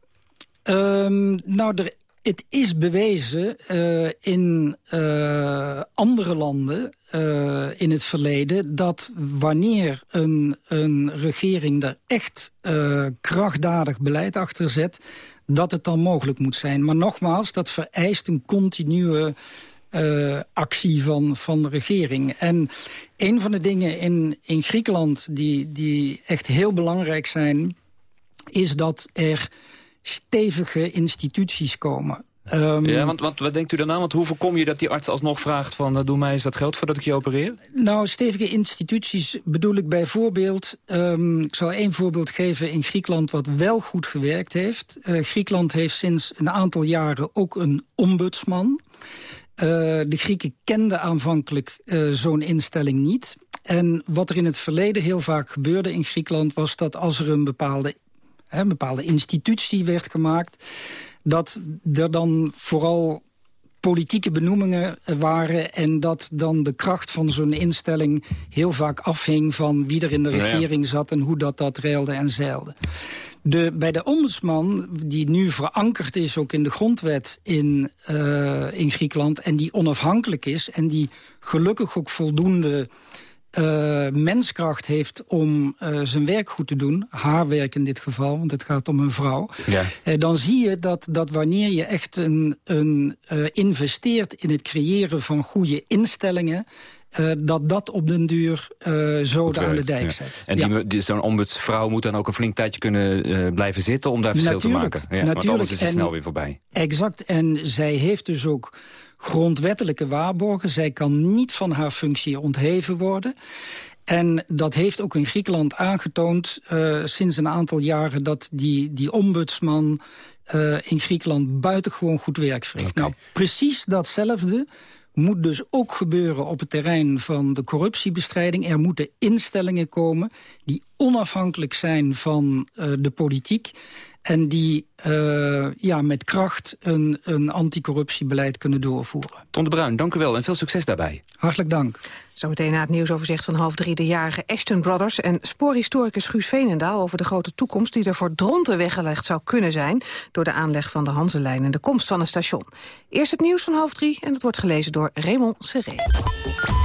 Um, nou, er, het is bewezen uh, in uh, andere landen uh, in het verleden... dat wanneer een, een regering er echt krachtdadig beleid achter zet dat het dan mogelijk moet zijn. Maar nogmaals, dat vereist een continue actie van, van de regering. En een van de dingen in, in Griekenland die, die echt heel belangrijk zijn... is dat er stevige instituties komen. Um, ja, want, want wat denkt u dan aan? Want hoe voorkom je dat die arts alsnog vraagt van... Uh, doe mij eens wat geld voordat ik je opereer? Nou, stevige instituties bedoel ik bijvoorbeeld... Um, ik zal één voorbeeld geven in Griekenland wat wel goed gewerkt heeft. Uh, Griekenland heeft sinds een aantal jaren ook een ombudsman. Uh, de Grieken kenden aanvankelijk zo'n instelling niet. En wat er in het verleden heel vaak gebeurde in Griekenland... was dat als er een bepaalde, hè, een bepaalde institutie werd gemaakt dat er dan vooral politieke benoemingen waren... en dat dan de kracht van zo'n instelling heel vaak afhing... van wie er in de regering zat en hoe dat dat reilde en zeilde. De, bij de ombudsman, die nu verankerd is ook in de grondwet in, uh, in Griekenland... en die onafhankelijk is en die gelukkig ook voldoende uh, menskracht heeft om uh, zijn werk goed te doen... haar werk in dit geval, want het gaat om een vrouw... Ja. Uh, dan zie je dat, dat wanneer je echt een, een, investeert in het creëren van goede instellingen... Uh, dat dat op den duur uh, zoden aan de dijk ja. zet. En ja. die, zo'n ombudsvrouw moet dan ook een flink tijdje kunnen uh, blijven zitten... om daar verschil natuurlijk, te maken. Ja, natuurlijk. Want anders is het snel weer voorbij. Exact. En zij heeft dus ook grondwettelijke waarborgen. Zij kan niet van haar functie ontheven worden. En dat heeft ook in Griekenland aangetoond uh, sinds een aantal jaren... dat die, die ombudsman uh, in Griekenland buitengewoon goed werk verricht. Okay. Nou, precies datzelfde moet dus ook gebeuren op het terrein van de corruptiebestrijding. Er moeten instellingen komen die onafhankelijk zijn van uh, de politiek... en die uh, ja, met kracht een, een anticorruptiebeleid kunnen doorvoeren. Ton de Bruin, dank u wel en veel succes daarbij. Hartelijk dank. Zometeen na het nieuwsoverzicht van half drie de jarige Ashton Brothers... en spoorhistoricus Guus Veenendaal over de grote toekomst... die er voor Dronten weggelegd zou kunnen zijn... door de aanleg van de Hanselijn en de komst van een station. Eerst het nieuws van half drie en dat wordt gelezen door Raymond Serré.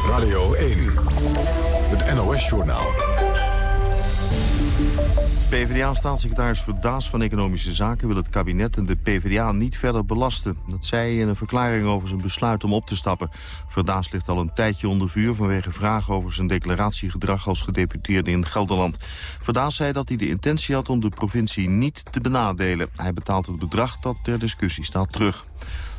Radio 1, het NOS-journaal. PvdA-staatssecretaris Verdaas van Economische Zaken wil het kabinet en de PvdA niet verder belasten. Dat zei hij in een verklaring over zijn besluit om op te stappen. Verdaas ligt al een tijdje onder vuur vanwege vragen over zijn declaratiegedrag als gedeputeerde in Gelderland. Verdaas zei dat hij de intentie had om de provincie niet te benadelen. Hij betaalt het bedrag dat ter discussie staat terug.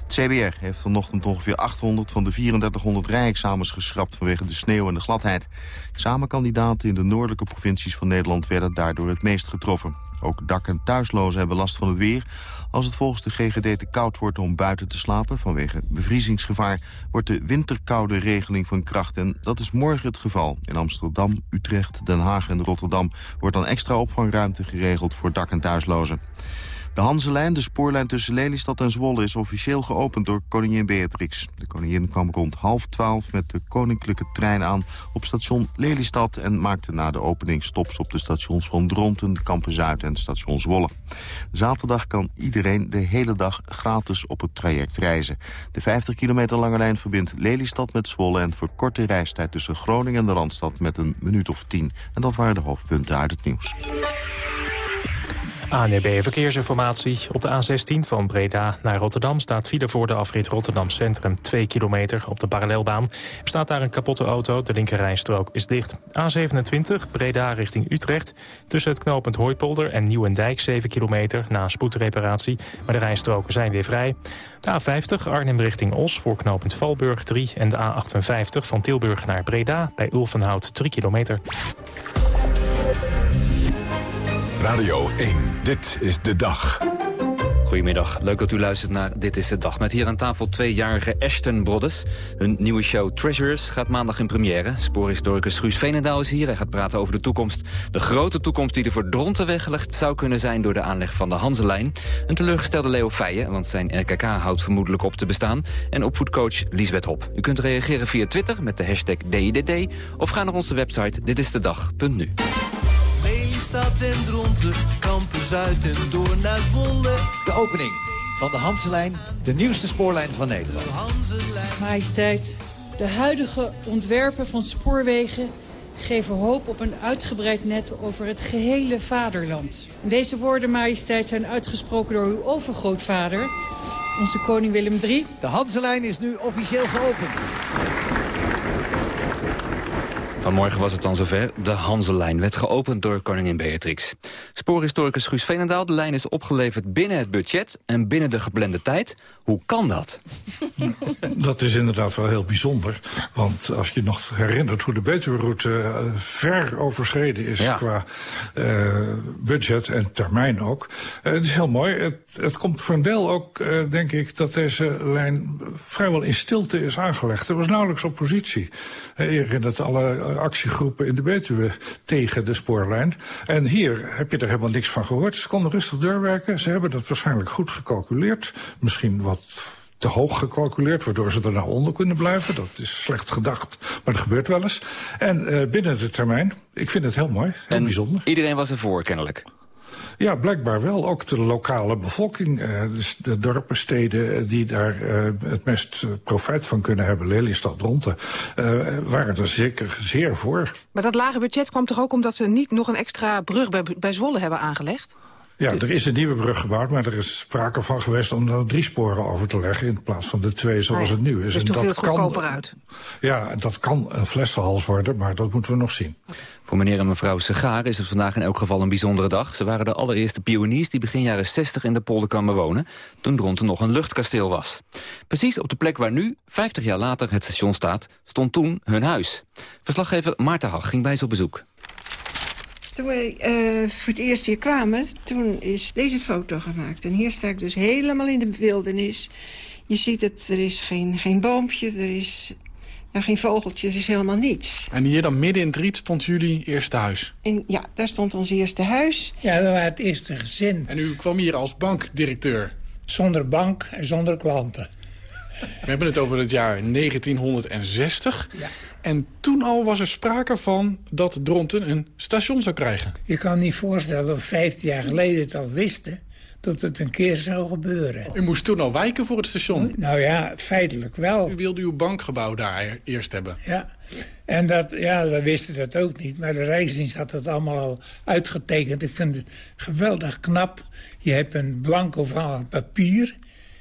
Het CBR heeft vanochtend ongeveer 800 van de 3400 rijexamens geschrapt vanwege de sneeuw en de gladheid. Examenkandidaten in de noordelijke provincies van Nederland werden daardoor het meest getroffen. Ook dak- en thuislozen hebben last van het weer. Als het volgens de GGD te koud wordt om buiten te slapen vanwege bevriezingsgevaar, wordt de winterkoude regeling van kracht. En dat is morgen het geval. In Amsterdam, Utrecht, Den Haag en Rotterdam wordt dan extra opvangruimte geregeld voor dak- en thuislozen. De Hanselijn, de spoorlijn tussen Lelystad en Zwolle... is officieel geopend door koningin Beatrix. De koningin kwam rond half twaalf met de koninklijke trein aan... op station Lelystad en maakte na de opening stops... op de stations van Dronten, Kampen Zuid en station Zwolle. Zaterdag kan iedereen de hele dag gratis op het traject reizen. De 50 kilometer lange lijn verbindt Lelystad met Zwolle... en verkort de reistijd tussen Groningen en de Randstad met een minuut of tien. En dat waren de hoofdpunten uit het nieuws. ANEB Verkeersinformatie. Op de A16 van Breda naar Rotterdam staat file voor de afrit Rotterdam Centrum 2 kilometer op de parallelbaan. Er staat daar een kapotte auto, de linkerrijstrook is dicht. A27 Breda richting Utrecht. Tussen het knooppunt Hooipolder en Nieuwendijk 7 kilometer na spoedreparatie. Maar de rijstroken zijn weer vrij. De A50 Arnhem richting Os voor knooppunt Valburg 3. En de A58 van Tilburg naar Breda bij Ulvenhout 3 kilometer. Radio 1, dit is de dag. Goedemiddag, leuk dat u luistert naar Dit is de Dag. Met hier aan tafel tweejarige Ashton Broddes. Hun nieuwe show Treasures gaat maandag in première. Spoorhistoricus Guus Veenendaal is hier. Hij gaat praten over de toekomst. De grote toekomst die er voor Dronten weggelegd zou kunnen zijn... door de aanleg van de Hanselijn. Een teleurgestelde Leo Feijen, want zijn RKK houdt vermoedelijk op te bestaan. En opvoedcoach Liesbeth Hop. U kunt reageren via Twitter met de hashtag DIDD... of ga naar onze website ditistedag.nu. Lelystad en Dronten, Kampen Zuid en door naar Zwolle. De opening van de Hanselijn, de nieuwste spoorlijn van Nederland. Majesteit, de huidige ontwerpen van spoorwegen geven hoop op een uitgebreid net over het gehele vaderland. Deze woorden, majesteit, zijn uitgesproken door uw overgrootvader, onze koning Willem III. De Hanselijn is nu officieel geopend. Vanmorgen was het dan zover. De Hanselijn werd geopend door koningin Beatrix. Spoorhistoricus Guus Veenendaal, de lijn is opgeleverd binnen het budget... en binnen de geplande tijd. Hoe kan dat? Dat is inderdaad wel heel bijzonder. Want als je nog herinnert hoe de Betuwe-route uh, ver overschreden is... Ja. qua uh, budget en termijn ook. Uh, het is heel mooi. Het, het komt voor een deel ook, denk ik, dat deze lijn vrijwel in stilte is aangelegd. Er was nauwelijks oppositie. Je herinnert alle actiegroepen in de Betuwe tegen de spoorlijn. En hier heb je er helemaal niks van gehoord. Ze konden rustig doorwerken. Ze hebben dat waarschijnlijk goed gecalculeerd. Misschien wat te hoog gecalculeerd, waardoor ze er naar onder kunnen blijven. Dat is slecht gedacht, maar dat gebeurt wel eens. En uh, binnen de termijn, ik vind het heel mooi, heel en bijzonder. Iedereen was ervoor, kennelijk. Ja, blijkbaar wel. Ook de lokale bevolking, uh, dus de dorpen, steden die daar uh, het meest profijt van kunnen hebben, Lelystad, Dronten, uh, waren er zeker zeer voor. Maar dat lage budget kwam toch ook omdat ze niet nog een extra brug bij, bij Zwolle hebben aangelegd? Ja, er is een nieuwe brug gebouwd, maar er is sprake van geweest om er drie sporen over te leggen in plaats van de twee zoals ja, het nu is. Dus en dat het goedkoper uit. Ja, dat kan een flessenhals worden, maar dat moeten we nog zien. Voor meneer en mevrouw Segaar is het vandaag in elk geval een bijzondere dag. Ze waren de allereerste pioniers die begin jaren 60 in de polder kwamen wonen... toen Dronten nog een luchtkasteel was. Precies op de plek waar nu, 50 jaar later, het station staat... stond toen hun huis. Verslaggever Maarten Hag ging bij ze op bezoek. Toen wij uh, voor het eerst hier kwamen, toen is deze foto gemaakt. En hier sta ik dus helemaal in de wildernis. Je ziet het, er is geen, geen boompje, er is nou, geen vogeltje, er is helemaal niets. En hier dan midden in het riet stond jullie eerste huis? En ja, daar stond ons eerste huis. Ja, dat was het eerste gezin. En u kwam hier als bankdirecteur? Zonder bank en zonder klanten. We hebben het over het jaar 1960. Ja. En toen al was er sprake van dat Dronten een station zou krijgen. Je kan niet voorstellen dat we 15 jaar geleden het al wisten... dat het een keer zou gebeuren. U moest toen al wijken voor het station? Nou ja, feitelijk wel. U wilde uw bankgebouw daar eerst hebben? Ja, en dat, ja, we wisten dat ook niet. Maar de Rijksdienst had het allemaal al uitgetekend. Ik vind het geweldig knap. Je hebt een blanco van papier...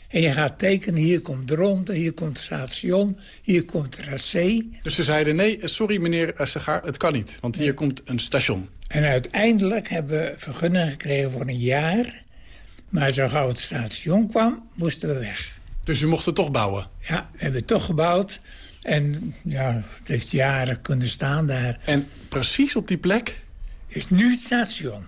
En je gaat tekenen, hier komt Dronten, hier komt het station, hier komt Racé. Dus ze zeiden, nee, sorry meneer Segaar, het kan niet. Want hier nee. komt een station. En uiteindelijk hebben we vergunning gekregen voor een jaar. Maar zo gauw het station kwam, moesten we weg. Dus u mocht het toch bouwen? Ja, we hebben het toch gebouwd. En ja, het heeft jaren kunnen staan daar. En precies op die plek? Is nu het station.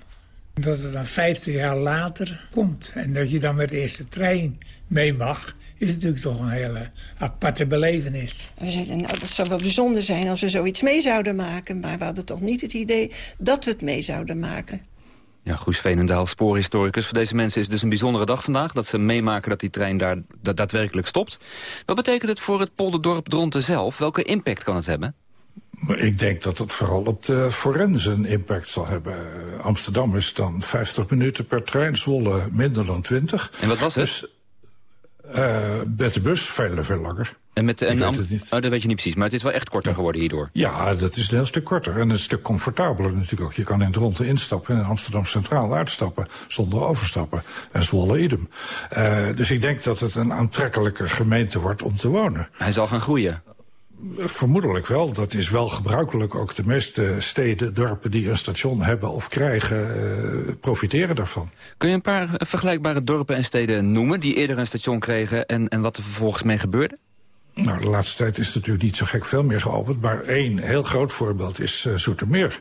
Dat het dan 50 jaar later komt. En dat je dan met de eerste trein mee mag, is natuurlijk toch een hele aparte belevenis. We zeiden, nou, dat zou wel bijzonder zijn als we zoiets mee zouden maken. Maar we hadden toch niet het idee dat we het mee zouden maken. Ja, Goes Veenendaal, spoorhistoricus. Voor deze mensen is het dus een bijzondere dag vandaag... dat ze meemaken dat die trein daar da daadwerkelijk stopt. Wat betekent het voor het polderdorp Dronten zelf? Welke impact kan het hebben? Ik denk dat het vooral op de forensen een impact zal hebben. Amsterdam is dan 50 minuten per trein, Zwolle minder dan 20. En wat was het? Dus met de bus veel, veel langer. En met de, en weet. Oh, dat weet je niet precies, maar het is wel echt korter geworden hierdoor. Ja, dat is een heel stuk korter en een stuk comfortabeler natuurlijk ook. Je kan in Dronten instappen en in Amsterdam Centraal uitstappen... zonder overstappen. En Zwolle idem. Eh, dus ik denk dat het een aantrekkelijke gemeente wordt om te wonen. Hij zal gaan groeien. Vermoedelijk wel. Dat is wel gebruikelijk. Ook de meeste steden, dorpen die een station hebben of krijgen... eh, profiteren daarvan. Kun je een paar eh, vergelijkbare dorpen en steden noemen... die eerder een station kregen en, en wat er vervolgens mee gebeurde? Nou, de laatste tijd is natuurlijk niet zo gek veel meer geopend... maar één heel groot voorbeeld is eh, Zoetermeer.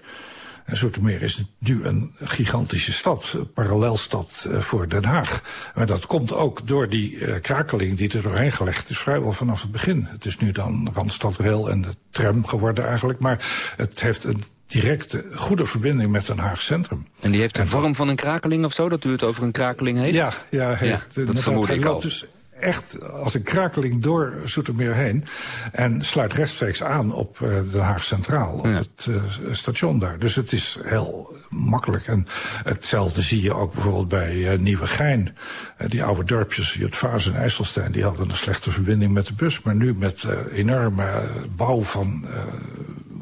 En Zoetermeer is nu een gigantische stad, een parallelstad eh, voor Den Haag. Maar dat komt ook door die eh, krakeling die er doorheen gelegd is, vrijwel vanaf het begin. Het is nu dan Randstad Rail en de tram geworden eigenlijk, maar het heeft een directe goede verbinding met Den Haag Centrum. En die heeft de vorm van een krakeling of zo, dat u het over een krakeling heeft? Ja, ja, heeft, dat vermoed ik al. dus echt als een krakeling door Zoetermeer heen... en sluit rechtstreeks aan op eh, Den Haag Centraal, op het eh, station daar. Dus het is heel makkelijk. En hetzelfde zie je ook bijvoorbeeld bij eh, Nieuwegein. Eh, die oude dorpjes, Jutphaas en IJsselstein... die hadden een slechte verbinding met de bus. Maar nu met enorme bouw van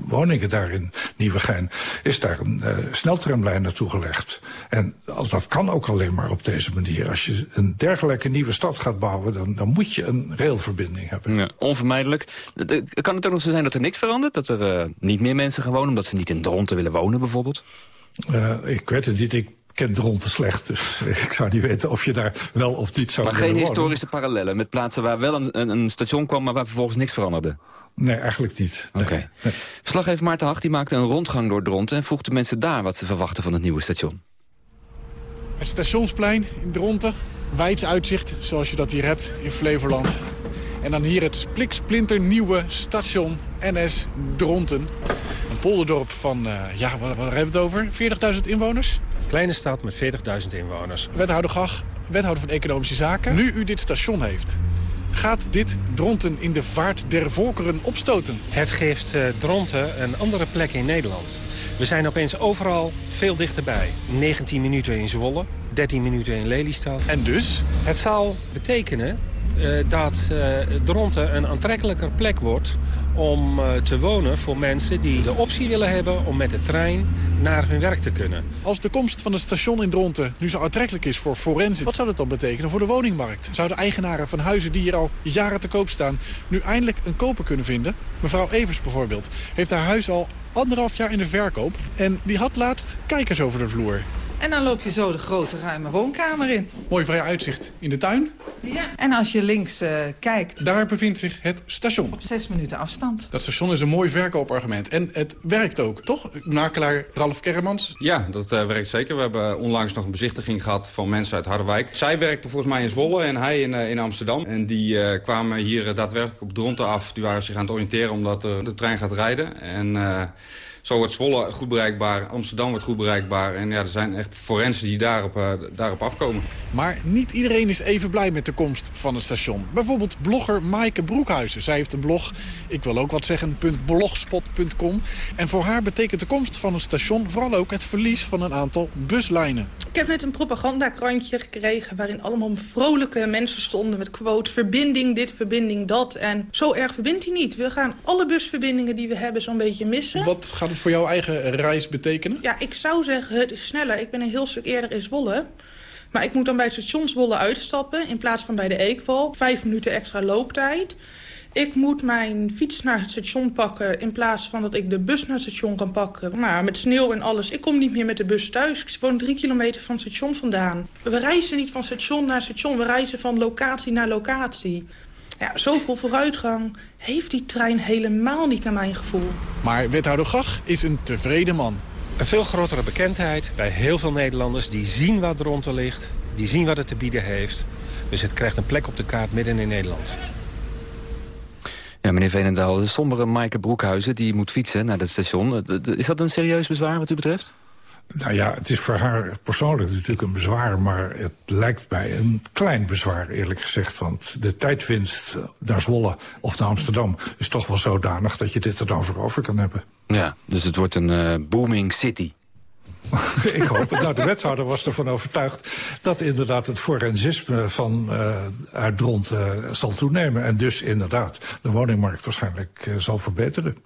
woningen daar in Nieuwegein... is daar een eh, sneltramlijn naartoe gelegd. En dat kan ook alleen maar op deze manier. Als je een dergelijke nieuwe stad gaat bouwen... dan, dan moet je een railverbinding hebben. Ja, onvermijdelijk. Kan het ook nog zo zijn dat er niks verandert? Dat er eh, niet meer mensen gaan wonen, omdat ze niet in Dronten willen wonen bijvoorbeeld? Eh, ik weet het niet, ik ken Dronten slecht. Dus ik zou niet weten of je daar wel of niet zou Maar geen wonen. historische parallellen met plaatsen waar wel een, een station kwam... maar waar vervolgens niks veranderde? Nee, eigenlijk niet. Nee. Oké. Verslaggever Maarten Hag die maakte een rondgang door Dronten... en vroeg de mensen daar wat ze verwachten van het nieuwe station. Het stationsplein in Dronten. Wijds uitzicht, zoals je dat hier hebt in Flevoland. En dan hier het spliksplinternieuwe station NS Dronten. Een polderdorp van, eh, ja, wat, wat hebben we het over? 40.000 inwoners? Kleine stad met 40.000 inwoners. Wethouder Gach, wethouder van Economische Zaken. Nu u dit station heeft, gaat dit Dronten in de vaart der volkeren opstoten? Het geeft eh, Dronten een andere plek in Nederland. We zijn opeens overal veel dichterbij. 19 minuten in Zwolle, 13 minuten in Lelystad. En dus? Het zal betekenen dat eh Dronten een aantrekkelijker plek wordt om eh, te wonen voor mensen die de optie willen hebben om met de trein naar hun werk te kunnen. Als de komst van het station in Dronten nu zo aantrekkelijk is voor forensen... wat zou dat dan betekenen voor de woningmarkt? Zouden eigenaren van huizen die hier al jaren te koop staan... nu eindelijk een koper kunnen vinden? Mevrouw Evers bijvoorbeeld heeft haar huis al anderhalf jaar in de verkoop... en die had laatst kijkers over de vloer. En dan loop je zo de grote ruime woonkamer in. Mooi vrij uitzicht in de tuin. Ja. En als je links eh, kijkt... Daar bevindt zich het station. Op zes minuten afstand. Dat station is een mooi verkoopargument. En het werkt ook, toch? Makelaar Ralf Kermans. Ja, dat eh, werkt zeker. We hebben onlangs nog een bezichtiging gehad van mensen uit Harderwijk. Zij werkte volgens mij in Zwolle en hij in, eh, in Amsterdam. En die eh, kwamen hier daadwerkelijk op Dronten af. Die waren zich aan het oriënteren omdat eh, de trein gaat rijden. En eh, zo wordt Zwolle goed bereikbaar, Amsterdam wordt goed bereikbaar. En ja, er zijn echt forensen die daarop, eh, daarop afkomen. Maar niet iedereen is even blij met de komst van het station. Bijvoorbeeld blogger Maaike Broekhuizen. Zij heeft een blog, ik wil ook wat zeggen, .blogspot.com. En voor haar betekent de komst van het station vooral ook het verlies van een aantal buslijnen. Ik heb net een propagandakrantje gekregen... waarin allemaal vrolijke mensen stonden met quote... verbinding dit, verbinding dat. En zo erg verbindt hij niet. We gaan alle busverbindingen die we hebben zo'n beetje missen. Wat gaat het voor jouw eigen reis betekenen? Ja, ik zou zeggen het is sneller. Ik ben een heel stuk eerder in Zwolle. Maar ik moet dan bij het station Zwolle uitstappen... in plaats van bij de Eekval. Vijf minuten extra looptijd. Ik moet mijn fiets naar het station pakken... in plaats van dat ik de bus naar het station kan pakken. Nou, met sneeuw en alles. Ik kom niet meer met de bus thuis. Ik woon drie kilometer van het station vandaan. We reizen niet van station naar station. We reizen van locatie naar locatie. Ja, zoveel vooruitgang heeft die trein helemaal niet naar mijn gevoel. Maar wethouder Gach is een tevreden man. Een veel grotere bekendheid bij heel veel Nederlanders... die zien waar Dronten ligt, die zien wat het te bieden heeft. Dus het krijgt een plek op de kaart midden in Nederland. Ja, meneer Veenendaal, de sombere Maaike Broekhuizen... die moet fietsen naar het station. Eh, Is dat een serieus bezwaar wat u betreft? Nou ja, het is voor haar persoonlijk natuurlijk een bezwaar... maar het lijkt mij een klein bezwaar, eerlijk gezegd. Want de tijdwinst naar Zwolle of naar Amsterdam... is toch wel zodanig dat je dit er dan voor over kan hebben. Ja, dus het wordt een eh, booming city. ik hoop het. Nou, de wethouder was ervan overtuigd dat inderdaad het forensisme van uh, uit Dronten uh, zal toenemen. En dus inderdaad de woningmarkt waarschijnlijk uh, zal verbeteren.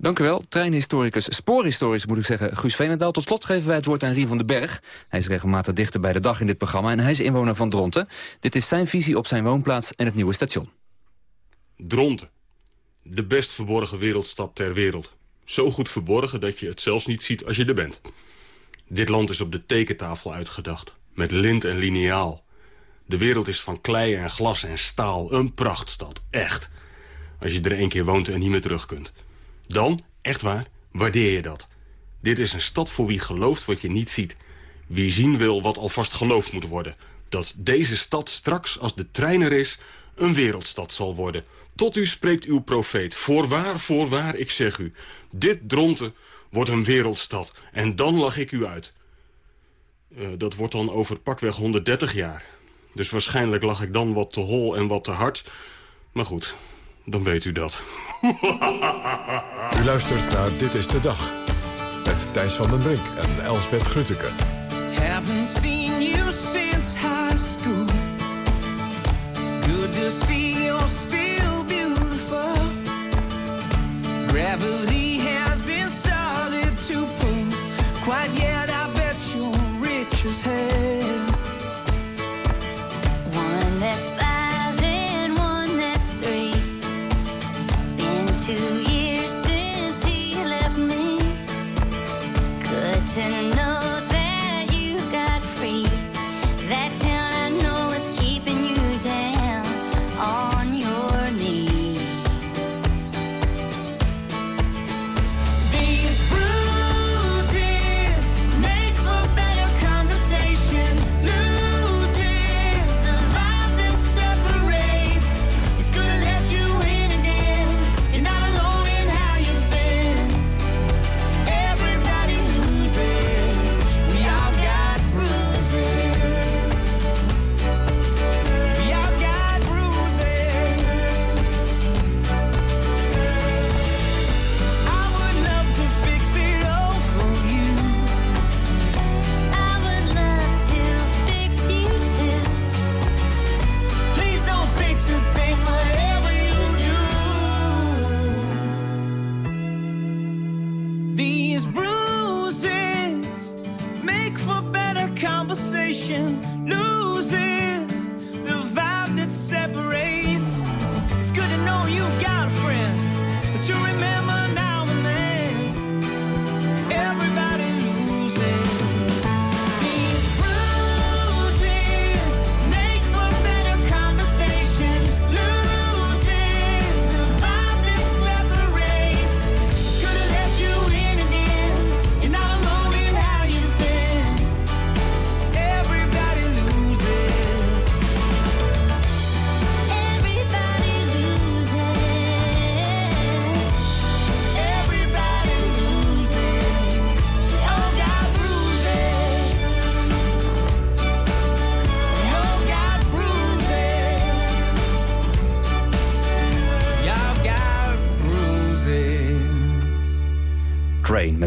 Dank u wel, treinhistoricus, spoorhistoricus moet ik zeggen, Guus Veenendaal. Tot slot geven wij het woord aan Rien van den Berg. Hij is regelmatig dichter bij de dag in dit programma en hij is inwoner van Dronten. Dit is zijn visie op zijn woonplaats en het nieuwe station. Dronten. De best verborgen wereldstad ter wereld. Zo goed verborgen dat je het zelfs niet ziet als je er bent. Dit land is op de tekentafel uitgedacht. Met lint en liniaal. De wereld is van klei en glas en staal. Een prachtstad. Echt. Als je er een keer woont en niet meer terug kunt. Dan, echt waar, waardeer je dat. Dit is een stad voor wie gelooft wat je niet ziet. Wie zien wil wat alvast geloofd moet worden. Dat deze stad straks, als de trein er is, een wereldstad zal worden. Tot u spreekt uw profeet. Voorwaar, voorwaar, ik zeg u. Dit dronten wordt een wereldstad. En dan lach ik u uit. Uh, dat wordt dan over pakweg 130 jaar. Dus waarschijnlijk lag ik dan wat te hol en wat te hard. Maar goed, dan weet u dat. u luistert naar Dit is de Dag. Met Thijs van den Brink en Elsbeth Grutteke. Haven't seen you since high school. Good to see you're still beautiful. Gravity hasn't started to pull quite yet. I bet you're rich as hell.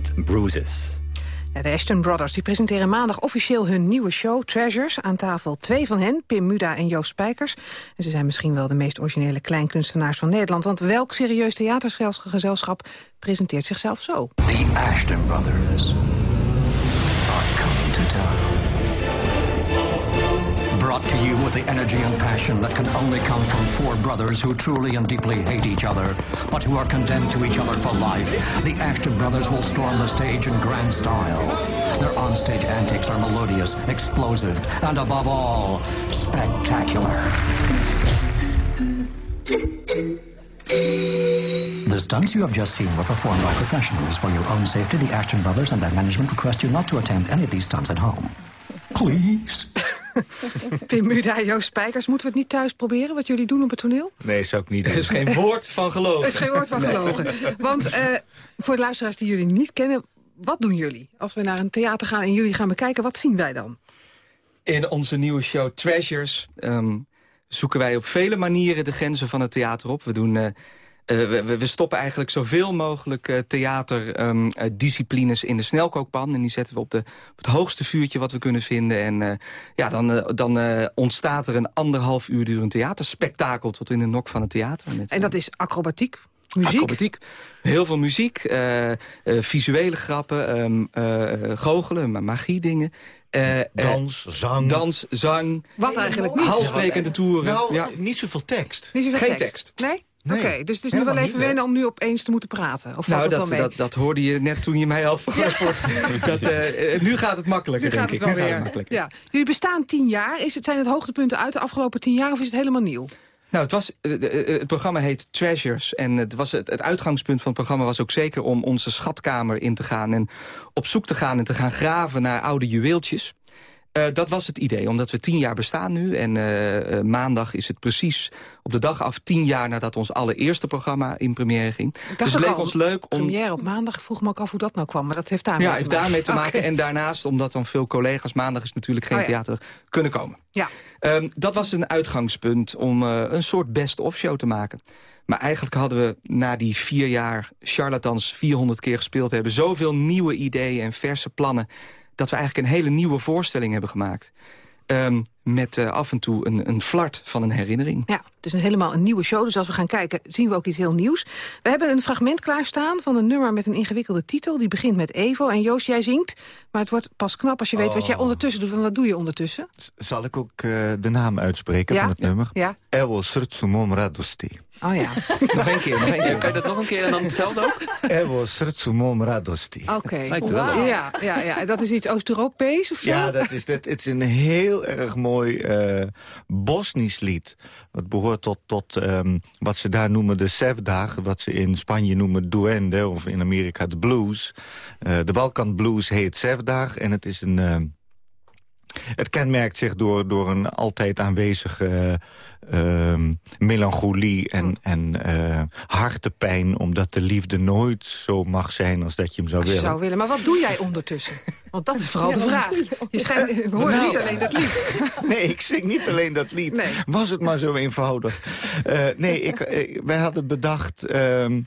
Met Bruises. Ja, de Ashton Brothers die presenteren maandag officieel hun nieuwe show Treasures. Aan tafel twee van hen, Pim Muda en Joost Spijkers. En ze zijn misschien wel de meest originele kleinkunstenaars van Nederland. Want welk serieus theatergezelschap presenteert zichzelf zo? The Ashton Brothers are coming to town. Brought to you with the energy and passion that can only come from four brothers who truly and deeply hate each other, but who are condemned to each other for life. The Ashton Brothers will storm the stage in grand style. Their onstage antics are melodious, explosive, and above all, spectacular. The stunts you have just seen were performed by professionals. For your own safety, the Ashton Brothers and their management request you not to attend any of these stunts at home. Please. Pim Muda, Joost Spijkers, moeten we het niet thuis proberen wat jullie doen op het toneel? Nee, zou ik niet doen. Er is geen woord van gelogen. Er is geen woord van gelogen. Want eh, voor de luisteraars die jullie niet kennen, wat doen jullie? Als we naar een theater gaan en jullie gaan bekijken, wat zien wij dan? In onze nieuwe show Treasures ehm, zoeken wij op vele manieren de grenzen van het theater op. We doen eh, we, we- we stoppen eigenlijk zoveel mogelijk eh, theaterdisciplines in de snelkookpan. En die zetten we op, de, op het hoogste vuurtje wat we kunnen vinden. En eh, ja, dan, eh, dan eh, ontstaat er een anderhalf uur durend theaterspektakel... tot in de nok van het theater. Met, En dat is acrobatiek, muziek. Acrobatiek. Heel veel muziek, eh, eh, visuele grappen, ehm, eh, goochelen, ma- magie dingen. Eh, eh, Dans, zang. Dans, zang. Wat eigenlijk niet. Halsprekende toeren. Nou, ja. niet zoveel tekst. Niet zoveel Geen tekst. tekst. Nee? Nee, Oké, dus het is nu wel even wennen om nu opeens te moeten praten. Of Nou, het dat, mee? dat, dat hoorde je net toen je mij al voor. voor- dat, eh, eh, nu gaat het makkelijker, nu gaat denk het ik. wel Nu gaat weer. het makkelijker. ja. Jullie bestaan tien jaar. Is het, zijn het hoogtepunten uit de afgelopen tien jaar of is het helemaal nieuw? Nou, het, was, eh, het programma heet Treasures. En het, was het, het uitgangspunt van het programma was ook zeker om onze schatkamer in te gaan. En op zoek te gaan en te gaan graven naar oude juweeltjes. Eh, dat was het idee, omdat we tien jaar bestaan nu. En eh, eh, maandag is het precies op de dag af tien jaar nadat ons allereerste programma in première ging. Dus het leek al, ons leuk om... Première op maandag. Ik vroeg me ook af hoe dat nou kwam. Maar dat heeft daarmee Ja, te heeft maken. daarmee te maken. En daarnaast, omdat dan veel collega's... maandag is natuurlijk geen Oh ja. theater kunnen komen. Ja. Ehm, dat was een uitgangspunt om een soort best-of show te maken. Maar eigenlijk hadden we na die vier jaar charlatans 400 keer gespeeld hebben... zoveel nieuwe ideeën en verse plannen... dat we eigenlijk een hele nieuwe voorstelling hebben gemaakt. Ehm, met eh, af en toe een, een flart van een herinnering. Ja, het is een helemaal een nieuwe show. Dus als we gaan kijken, zien we ook iets heel nieuws. We hebben een fragment klaarstaan van een nummer met een ingewikkelde titel. Die begint met Evo. En Joost, jij zingt. Maar het wordt pas knap als je weet wat jij Oh. ondertussen doet. Want wat doe je ondertussen? Zal ik ook eh, de naam uitspreken Ja? van het nummer? Ja. Evo Srtsumom Radosti. Oh ja. nog één keer, nog één keer. Kan je dat nog een keer en dan hetzelfde ook? Evo Srtsumom Radosti. Oké. Lijkt wel op. Ja, ja, ja, dat is iets Oost-Europees of zo? Ja, dat is, dat, het is een heel erg mooi eh Bosnisch lied. Het behoort tot, tot ehm, wat ze daar noemen de Sevdag. Wat ze in Spanje noemen duende, of in Amerika de blues. Eh, de Balkan blues heet Sevdag. En het is een... ehm, het kenmerkt zich door, door een altijd aanwezige ehm, melancholie en, en eh, hartepijn... omdat de liefde nooit zo mag zijn als dat je hem zou willen. zou willen. Maar wat doe jij ondertussen? Want dat is vooral Ja, de vraag. Je schijnt, we horen Nou. niet alleen dat lied. Nee, ik zing niet alleen dat lied. Nee. Was het maar zo eenvoudig. Eh, nee, ik, eh, wij hadden bedacht... ehm,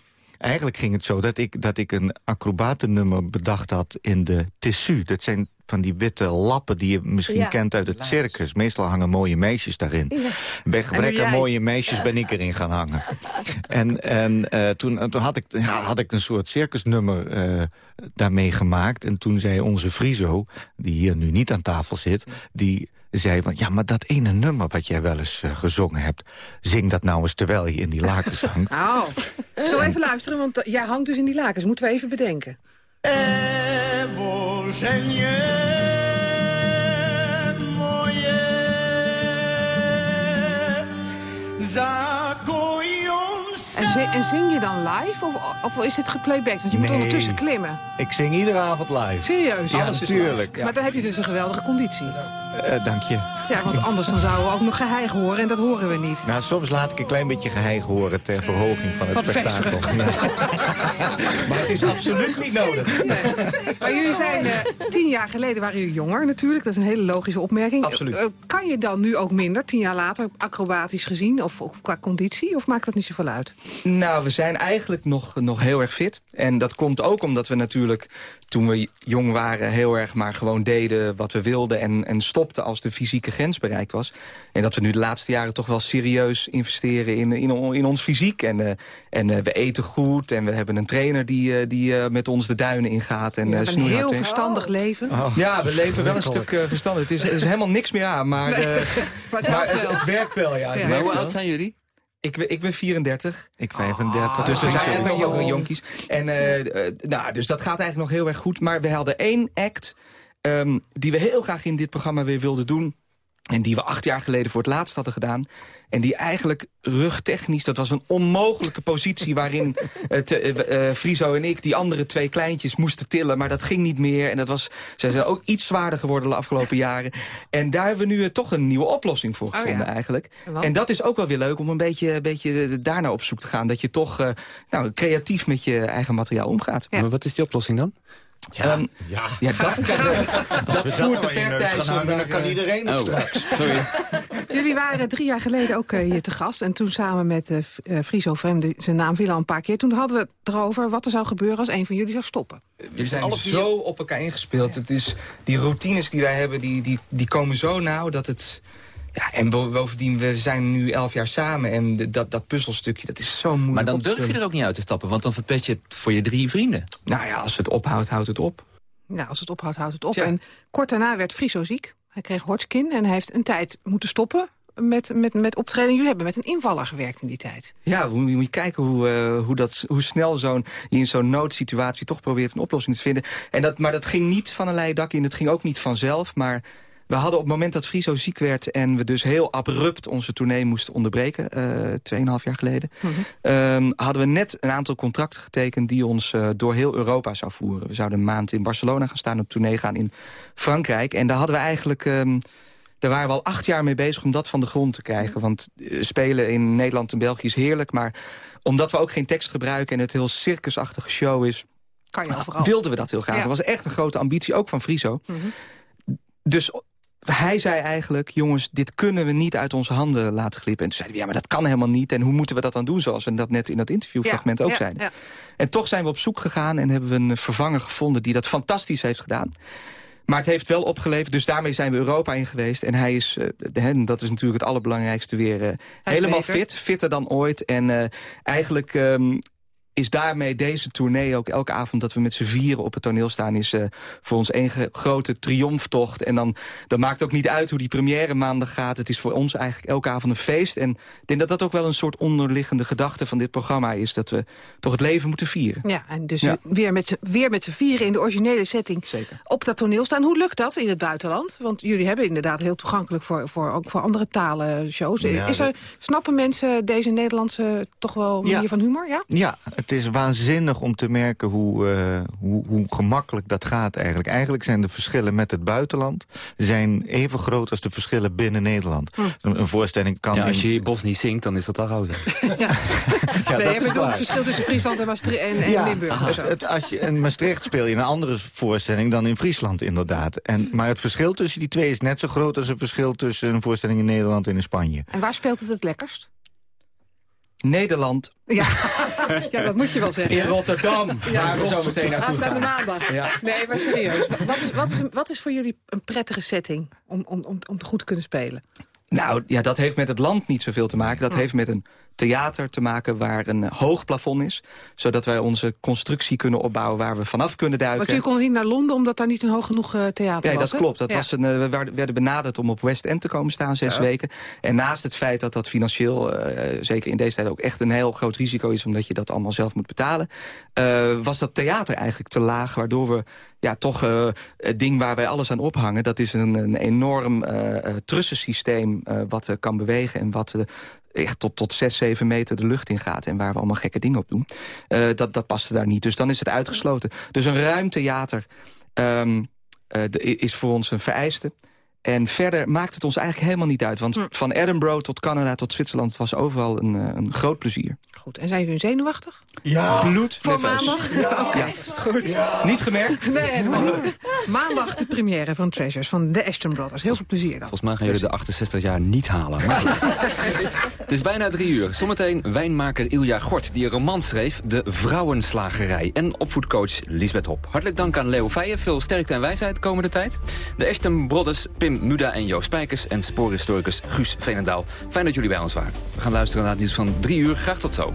eigenlijk ging het zo dat ik, dat ik een acrobatennummer bedacht had in de tissu. Dat zijn van die witte lappen die je misschien Ja. kent uit het circus. Meestal hangen mooie meisjes daarin. Ja. Bij gebrek aan jij. mooie meisjes ben ik erin gaan hangen. En, en eh, toen, toen had, ik, ja, had ik een soort circusnummer eh, daarmee gemaakt. En toen zei onze Friso, die hier nu niet aan tafel zit... die zei van, ja, maar dat ene nummer wat jij wel eens eh, gezongen hebt... zing dat nou eens terwijl je in die lakens hangt. Oh. We even luisteren? Want eh, jij hangt dus in die lakens. Moeten we even bedenken. Evo moje kojom En, zi- en zing je dan live? Of, of is het geplaybacked? Want je moet Nee. ondertussen klimmen. Ik zing iedere avond live. Serieus? Ja, natuurlijk. Maar dan heb je dus een geweldige conditie. Eh, dank je. Ja, want anders dan zouden we ook nog geheig horen. En dat horen we niet. Nou, soms laat ik een klein beetje geheig horen... ter verhoging van het Wat spektakel. Maar het is absoluut niet nodig. Maar jullie zijn eh, tien jaar geleden waren jullie jonger natuurlijk. Dat is een hele logische opmerking. Absoluut. Eh, kan je dan nu ook minder, tien jaar later, acrobatisch gezien? Of, of qua conditie? Of maakt dat niet zoveel uit? Nou, we zijn eigenlijk nog, nog heel erg fit. En dat komt ook omdat we natuurlijk, toen we jong waren... heel erg maar gewoon deden wat we wilden... en, en stopten als de fysieke grens bereikt was. En dat we nu de laatste jaren toch wel serieus investeren in, in, in ons fysiek. En, eh, en eh, we eten goed en we hebben een trainer die, eh, die eh, met ons de duinen ingaat. En, hebt een heel verstandig leven. ja, we leven wel een stuk verstandig. Het is, er is helemaal niks meer aan, maar, Nee, eh, maar het maar helpt het, wel. het werkt wel. Ja, het Ja. werkt hoe wel. oud zijn jullie? Ik, ben- ik ben 34. Ik 35. Dus we zijn echt wel Oh. jonge jonkies. En, eh, eh, nou, dus dat gaat eigenlijk nog heel erg goed. Maar we hadden één act ehm, die we heel graag in dit programma weer wilden doen. En die we acht jaar geleden voor het laatst hadden gedaan. En die eigenlijk rugtechnisch, dat was een onmogelijke positie... waarin te- eh, Friso en ik die andere twee kleintjes moesten tillen. Maar dat ging niet meer. En dat was, ze zijn ook iets zwaarder geworden de afgelopen jaren. En daar hebben we nu toch een nieuwe oplossing voor Oh, gevonden ja. eigenlijk. En dat is ook wel weer leuk om een beetje, een beetje daarnaar op zoek te gaan. Dat je toch eh, nou, creatief met je eigen materiaal omgaat. Maar wat is die oplossing dan? Ja, ja. ja dat, dat, dat voert te ver om dan kan iedereen het Oh, straks. sorry. Jullie waren drie jaar geleden ook eh, hier te gast. En toen samen met eh, eh, Friso Vrem, die- zijn naam viel al een paar keer. Toen hadden we het erover wat er zou gebeuren als een van jullie zou stoppen. We zijn zo op elkaar ingespeeld. Het is, die routines die wij hebben, die, die, die komen zo nauw dat het... Ja, en bo- bovendien, we zijn nu elf jaar samen en de- dat, dat puzzelstukje, dat is zo moeilijk Maar dan durf je er ook niet uit te stappen, want dan verpest je het voor je drie vrienden. Nou ja, als het ophoudt, houdt het op. Nou, als het ophoudt, houdt het op. En kort daarna werd Friso ziek. Hij kreeg Hodgkin en hij heeft een tijd moeten stoppen met, met, met optreden. Jullie hebben met een invaller gewerkt in die tijd. Ja, moet je moet kijken hoe, eh, hoe, dat, hoe snel zo'n, je in zo'n noodsituatie toch probeert een oplossing te vinden. En dat, maar dat ging niet van een leien dak in, het ging ook niet vanzelf. Maar we hadden op het moment dat Friso ziek werd... en we dus heel abrupt onze tournee moesten onderbreken, eh 2,5 jaar geleden... ehm, hadden we net een aantal contracten getekend... die ons eh, door heel Europa zou voeren. We zouden een maand in Barcelona gaan staan, op tournee gaan in Frankrijk. En daar hadden we eigenlijk... ehm, daar waren we al acht jaar mee bezig om dat van de grond te krijgen. Want eh, spelen in Nederland en België is heerlijk. Maar omdat we ook geen tekst gebruiken en het heel circusachtige show is... Kan je wilden we dat heel graag. Ja. Dat was echt een grote ambitie, ook van Friso. Mhm. Dus hij zei eigenlijk, jongens, dit kunnen we niet uit onze handen laten glippen. En toen zeiden we, ja, maar dat kan helemaal niet. En hoe moeten we dat dan doen, zoals we dat net in dat interviewfragment Ja, ook ja, zeiden. ja. En toch zijn we op zoek gegaan en hebben we een vervanger gevonden... die dat fantastisch heeft gedaan. Maar het heeft wel opgeleverd, dus daarmee zijn we Europa in geweest. En hij is, en dat is natuurlijk het allerbelangrijkste weer... eh, helemaal fit, fitter dan ooit. En eh, eigenlijk ehm, is daarmee deze tournee ook elke avond... dat we met z'n vieren op het toneel staan... is eh, voor ons één grote triomftocht. En dan, dan maakt het ook niet uit hoe die première maandag gaat. Het is voor ons eigenlijk elke avond een feest. En ik denk dat dat ook wel een soort onderliggende gedachte van dit programma is... dat we toch het leven moeten vieren. Ja, en dus Ja. weer met z'n- weer met z'n vieren in de originele setting Zeker. op dat toneel staan. Hoe lukt dat in het buitenland? Want jullie hebben inderdaad heel toegankelijk voor, voor, ook voor andere talen shows. Ja, is er, dat- snappen mensen deze Nederlandse toch wel manier Ja. van humor? Ja? Ja, het is waanzinnig om te merken hoe, eh, hoe, hoe gemakkelijk dat gaat eigenlijk. Eigenlijk zijn de verschillen met het buitenland zijn even groot als de verschillen binnen Nederland. Een, een voorstelling kan... Ja, als in- je Bos niet zingt, dan is dat al goed. Ja, nee, dat je is bedoelt waar. het verschil tussen Friesland en, Maastricht en, en Ja, Limburg of het, zo. het- als je in Maastricht speel je een andere voorstelling dan in Friesland inderdaad. En, maar het verschil tussen die twee is net zo groot als het verschil tussen een voorstelling in Nederland en in Spanje. En waar speelt het het lekkerst? Nederland. Ja, ja dat moet je wel zeggen. In Rotterdam, waar we zo meteen naartoe Aanstaande maandag. Ja. Nee, maar serieus. Wat is, wat, is, wat is voor jullie een prettige setting om, om, om, om goed te kunnen spelen? Nou, ja, dat heeft met het land niet zoveel te maken. Dat heeft met een theater te maken waar een hoog plafond is. Zodat wij onze constructie kunnen opbouwen waar we vanaf kunnen duiken. Want jullie konden niet naar Londen omdat daar niet een hoog genoeg eh, theater Nee, was, dat hè? klopt. Dat Ja. was een, eh, we werden- benaderd om op West End te komen staan, zes Ja. weken. En naast het feit dat dat financieel, eh, zeker in deze tijd... ook echt een heel groot risico is, omdat je dat allemaal zelf moet betalen... eh, was dat theater eigenlijk te laag, waardoor we ja, toch eh, het ding waar wij alles aan ophangen... dat is een, een enorm eh eh, trussensysteem eh, wat eh, kan bewegen... en wat eh, echt tot, tot 6, 7 meter de lucht in gaat... en waar we allemaal gekke dingen op doen. Eh, dat, dat paste daar niet, dus dan is het uitgesloten. Dus een ruim theater ehm, eh, is voor ons een vereiste. En verder maakt het ons eigenlijk helemaal niet uit. Want van Edinburgh tot Canada tot Zwitserland... was overal een, eh, een groot plezier. Goed, en zijn jullie zenuwachtig? Ja. Bloed Voor nerveus. maandag? Oké, goed. Niet gemerkt? Nee, helemaal niet. Maandag de première van Treasures van de Ashton Brothers. Heel veel plezier dan. Volgens mij gaan jullie de 68 jaar niet halen. Maar het is bijna drie uur. Zometeen wijnmaker Ilja Gort, die een roman schreef... De Vrouwenslagerij. En opvoedcoach Lisbeth Hop. Hartelijk dank aan Leo Feijen. Veel sterkte en wijsheid komende tijd. De Ashton Brothers, Pim Muda en Joost Spijkers... en spoorhistoricus Guus Veenendaal. Fijn dat jullie bij ons waren. We gaan luisteren naar het nieuws van drie uur. Graag tot zo.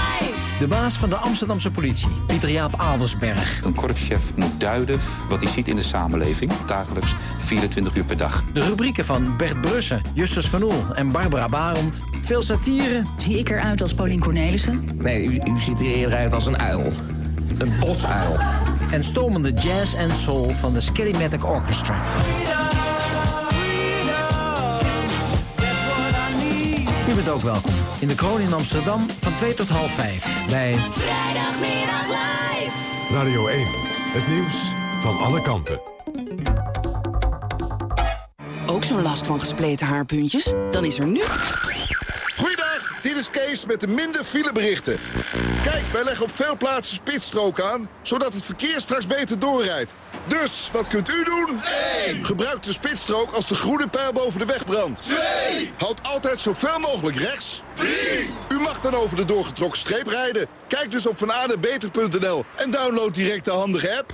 De baas van de Amsterdamse politie, Pieter Jaap Aldersberg. Een korpschef moet duiden wat hij ziet in de samenleving. Dagelijks 24 uur per dag. De rubrieken van Bert Brussen, Justus Van Oel en Barbara Barend. Veel satire. Zie ik eruit als Paulien Cornelissen? Nee, u, u ziet er eerder uit als een uil. Een bosuil. En stomende jazz en soul van de Skellymatic Orchestra. Bent ook welkom in de Kroon in Amsterdam van 2 tot half 5 bij... Vrijdagmiddag live. Radio 1, het nieuws van alle kanten. Ook zo'n last van gespleten haarpuntjes? Dan is er nu... Goeiedag, dit is Kees met de minder fileberichten. Kijk, wij leggen op veel plaatsen spitsstrook aan, zodat het verkeer straks beter doorrijdt. Dus, wat kunt u doen? 1. Gebruik de spitsstrook als de groene pijl boven de weg brandt. 2. Houd altijd zoveel mogelijk rechts. 3. U mag dan over de doorgetrokken streep rijden. Kijk dus op vanadebeter.nl en download direct de handige app.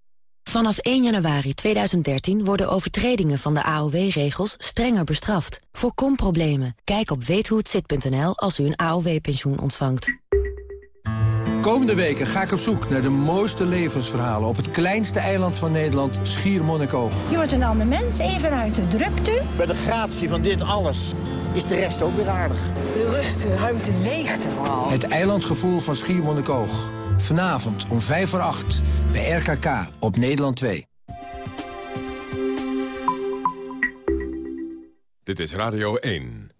Vanaf 1 januari 2013 worden overtredingen van de AOW-regels strenger bestraft. Voorkom problemen. Kijk op weethohetzit.nl als u een AOW-pensioen ontvangt. Komende weken ga ik op zoek naar de mooiste levensverhalen... op het kleinste eiland van Nederland, Schiermonnikoog. Je wordt een ander mens, even uit de drukte. Bij de gratie van dit alles is de rest ook weer aardig. De rust, de ruimte, leegte vooral. Het eilandgevoel van Schiermonnikoog. Vanavond om 5 voor 8 bij RKK op Nederland 2. Dit is Radio 1.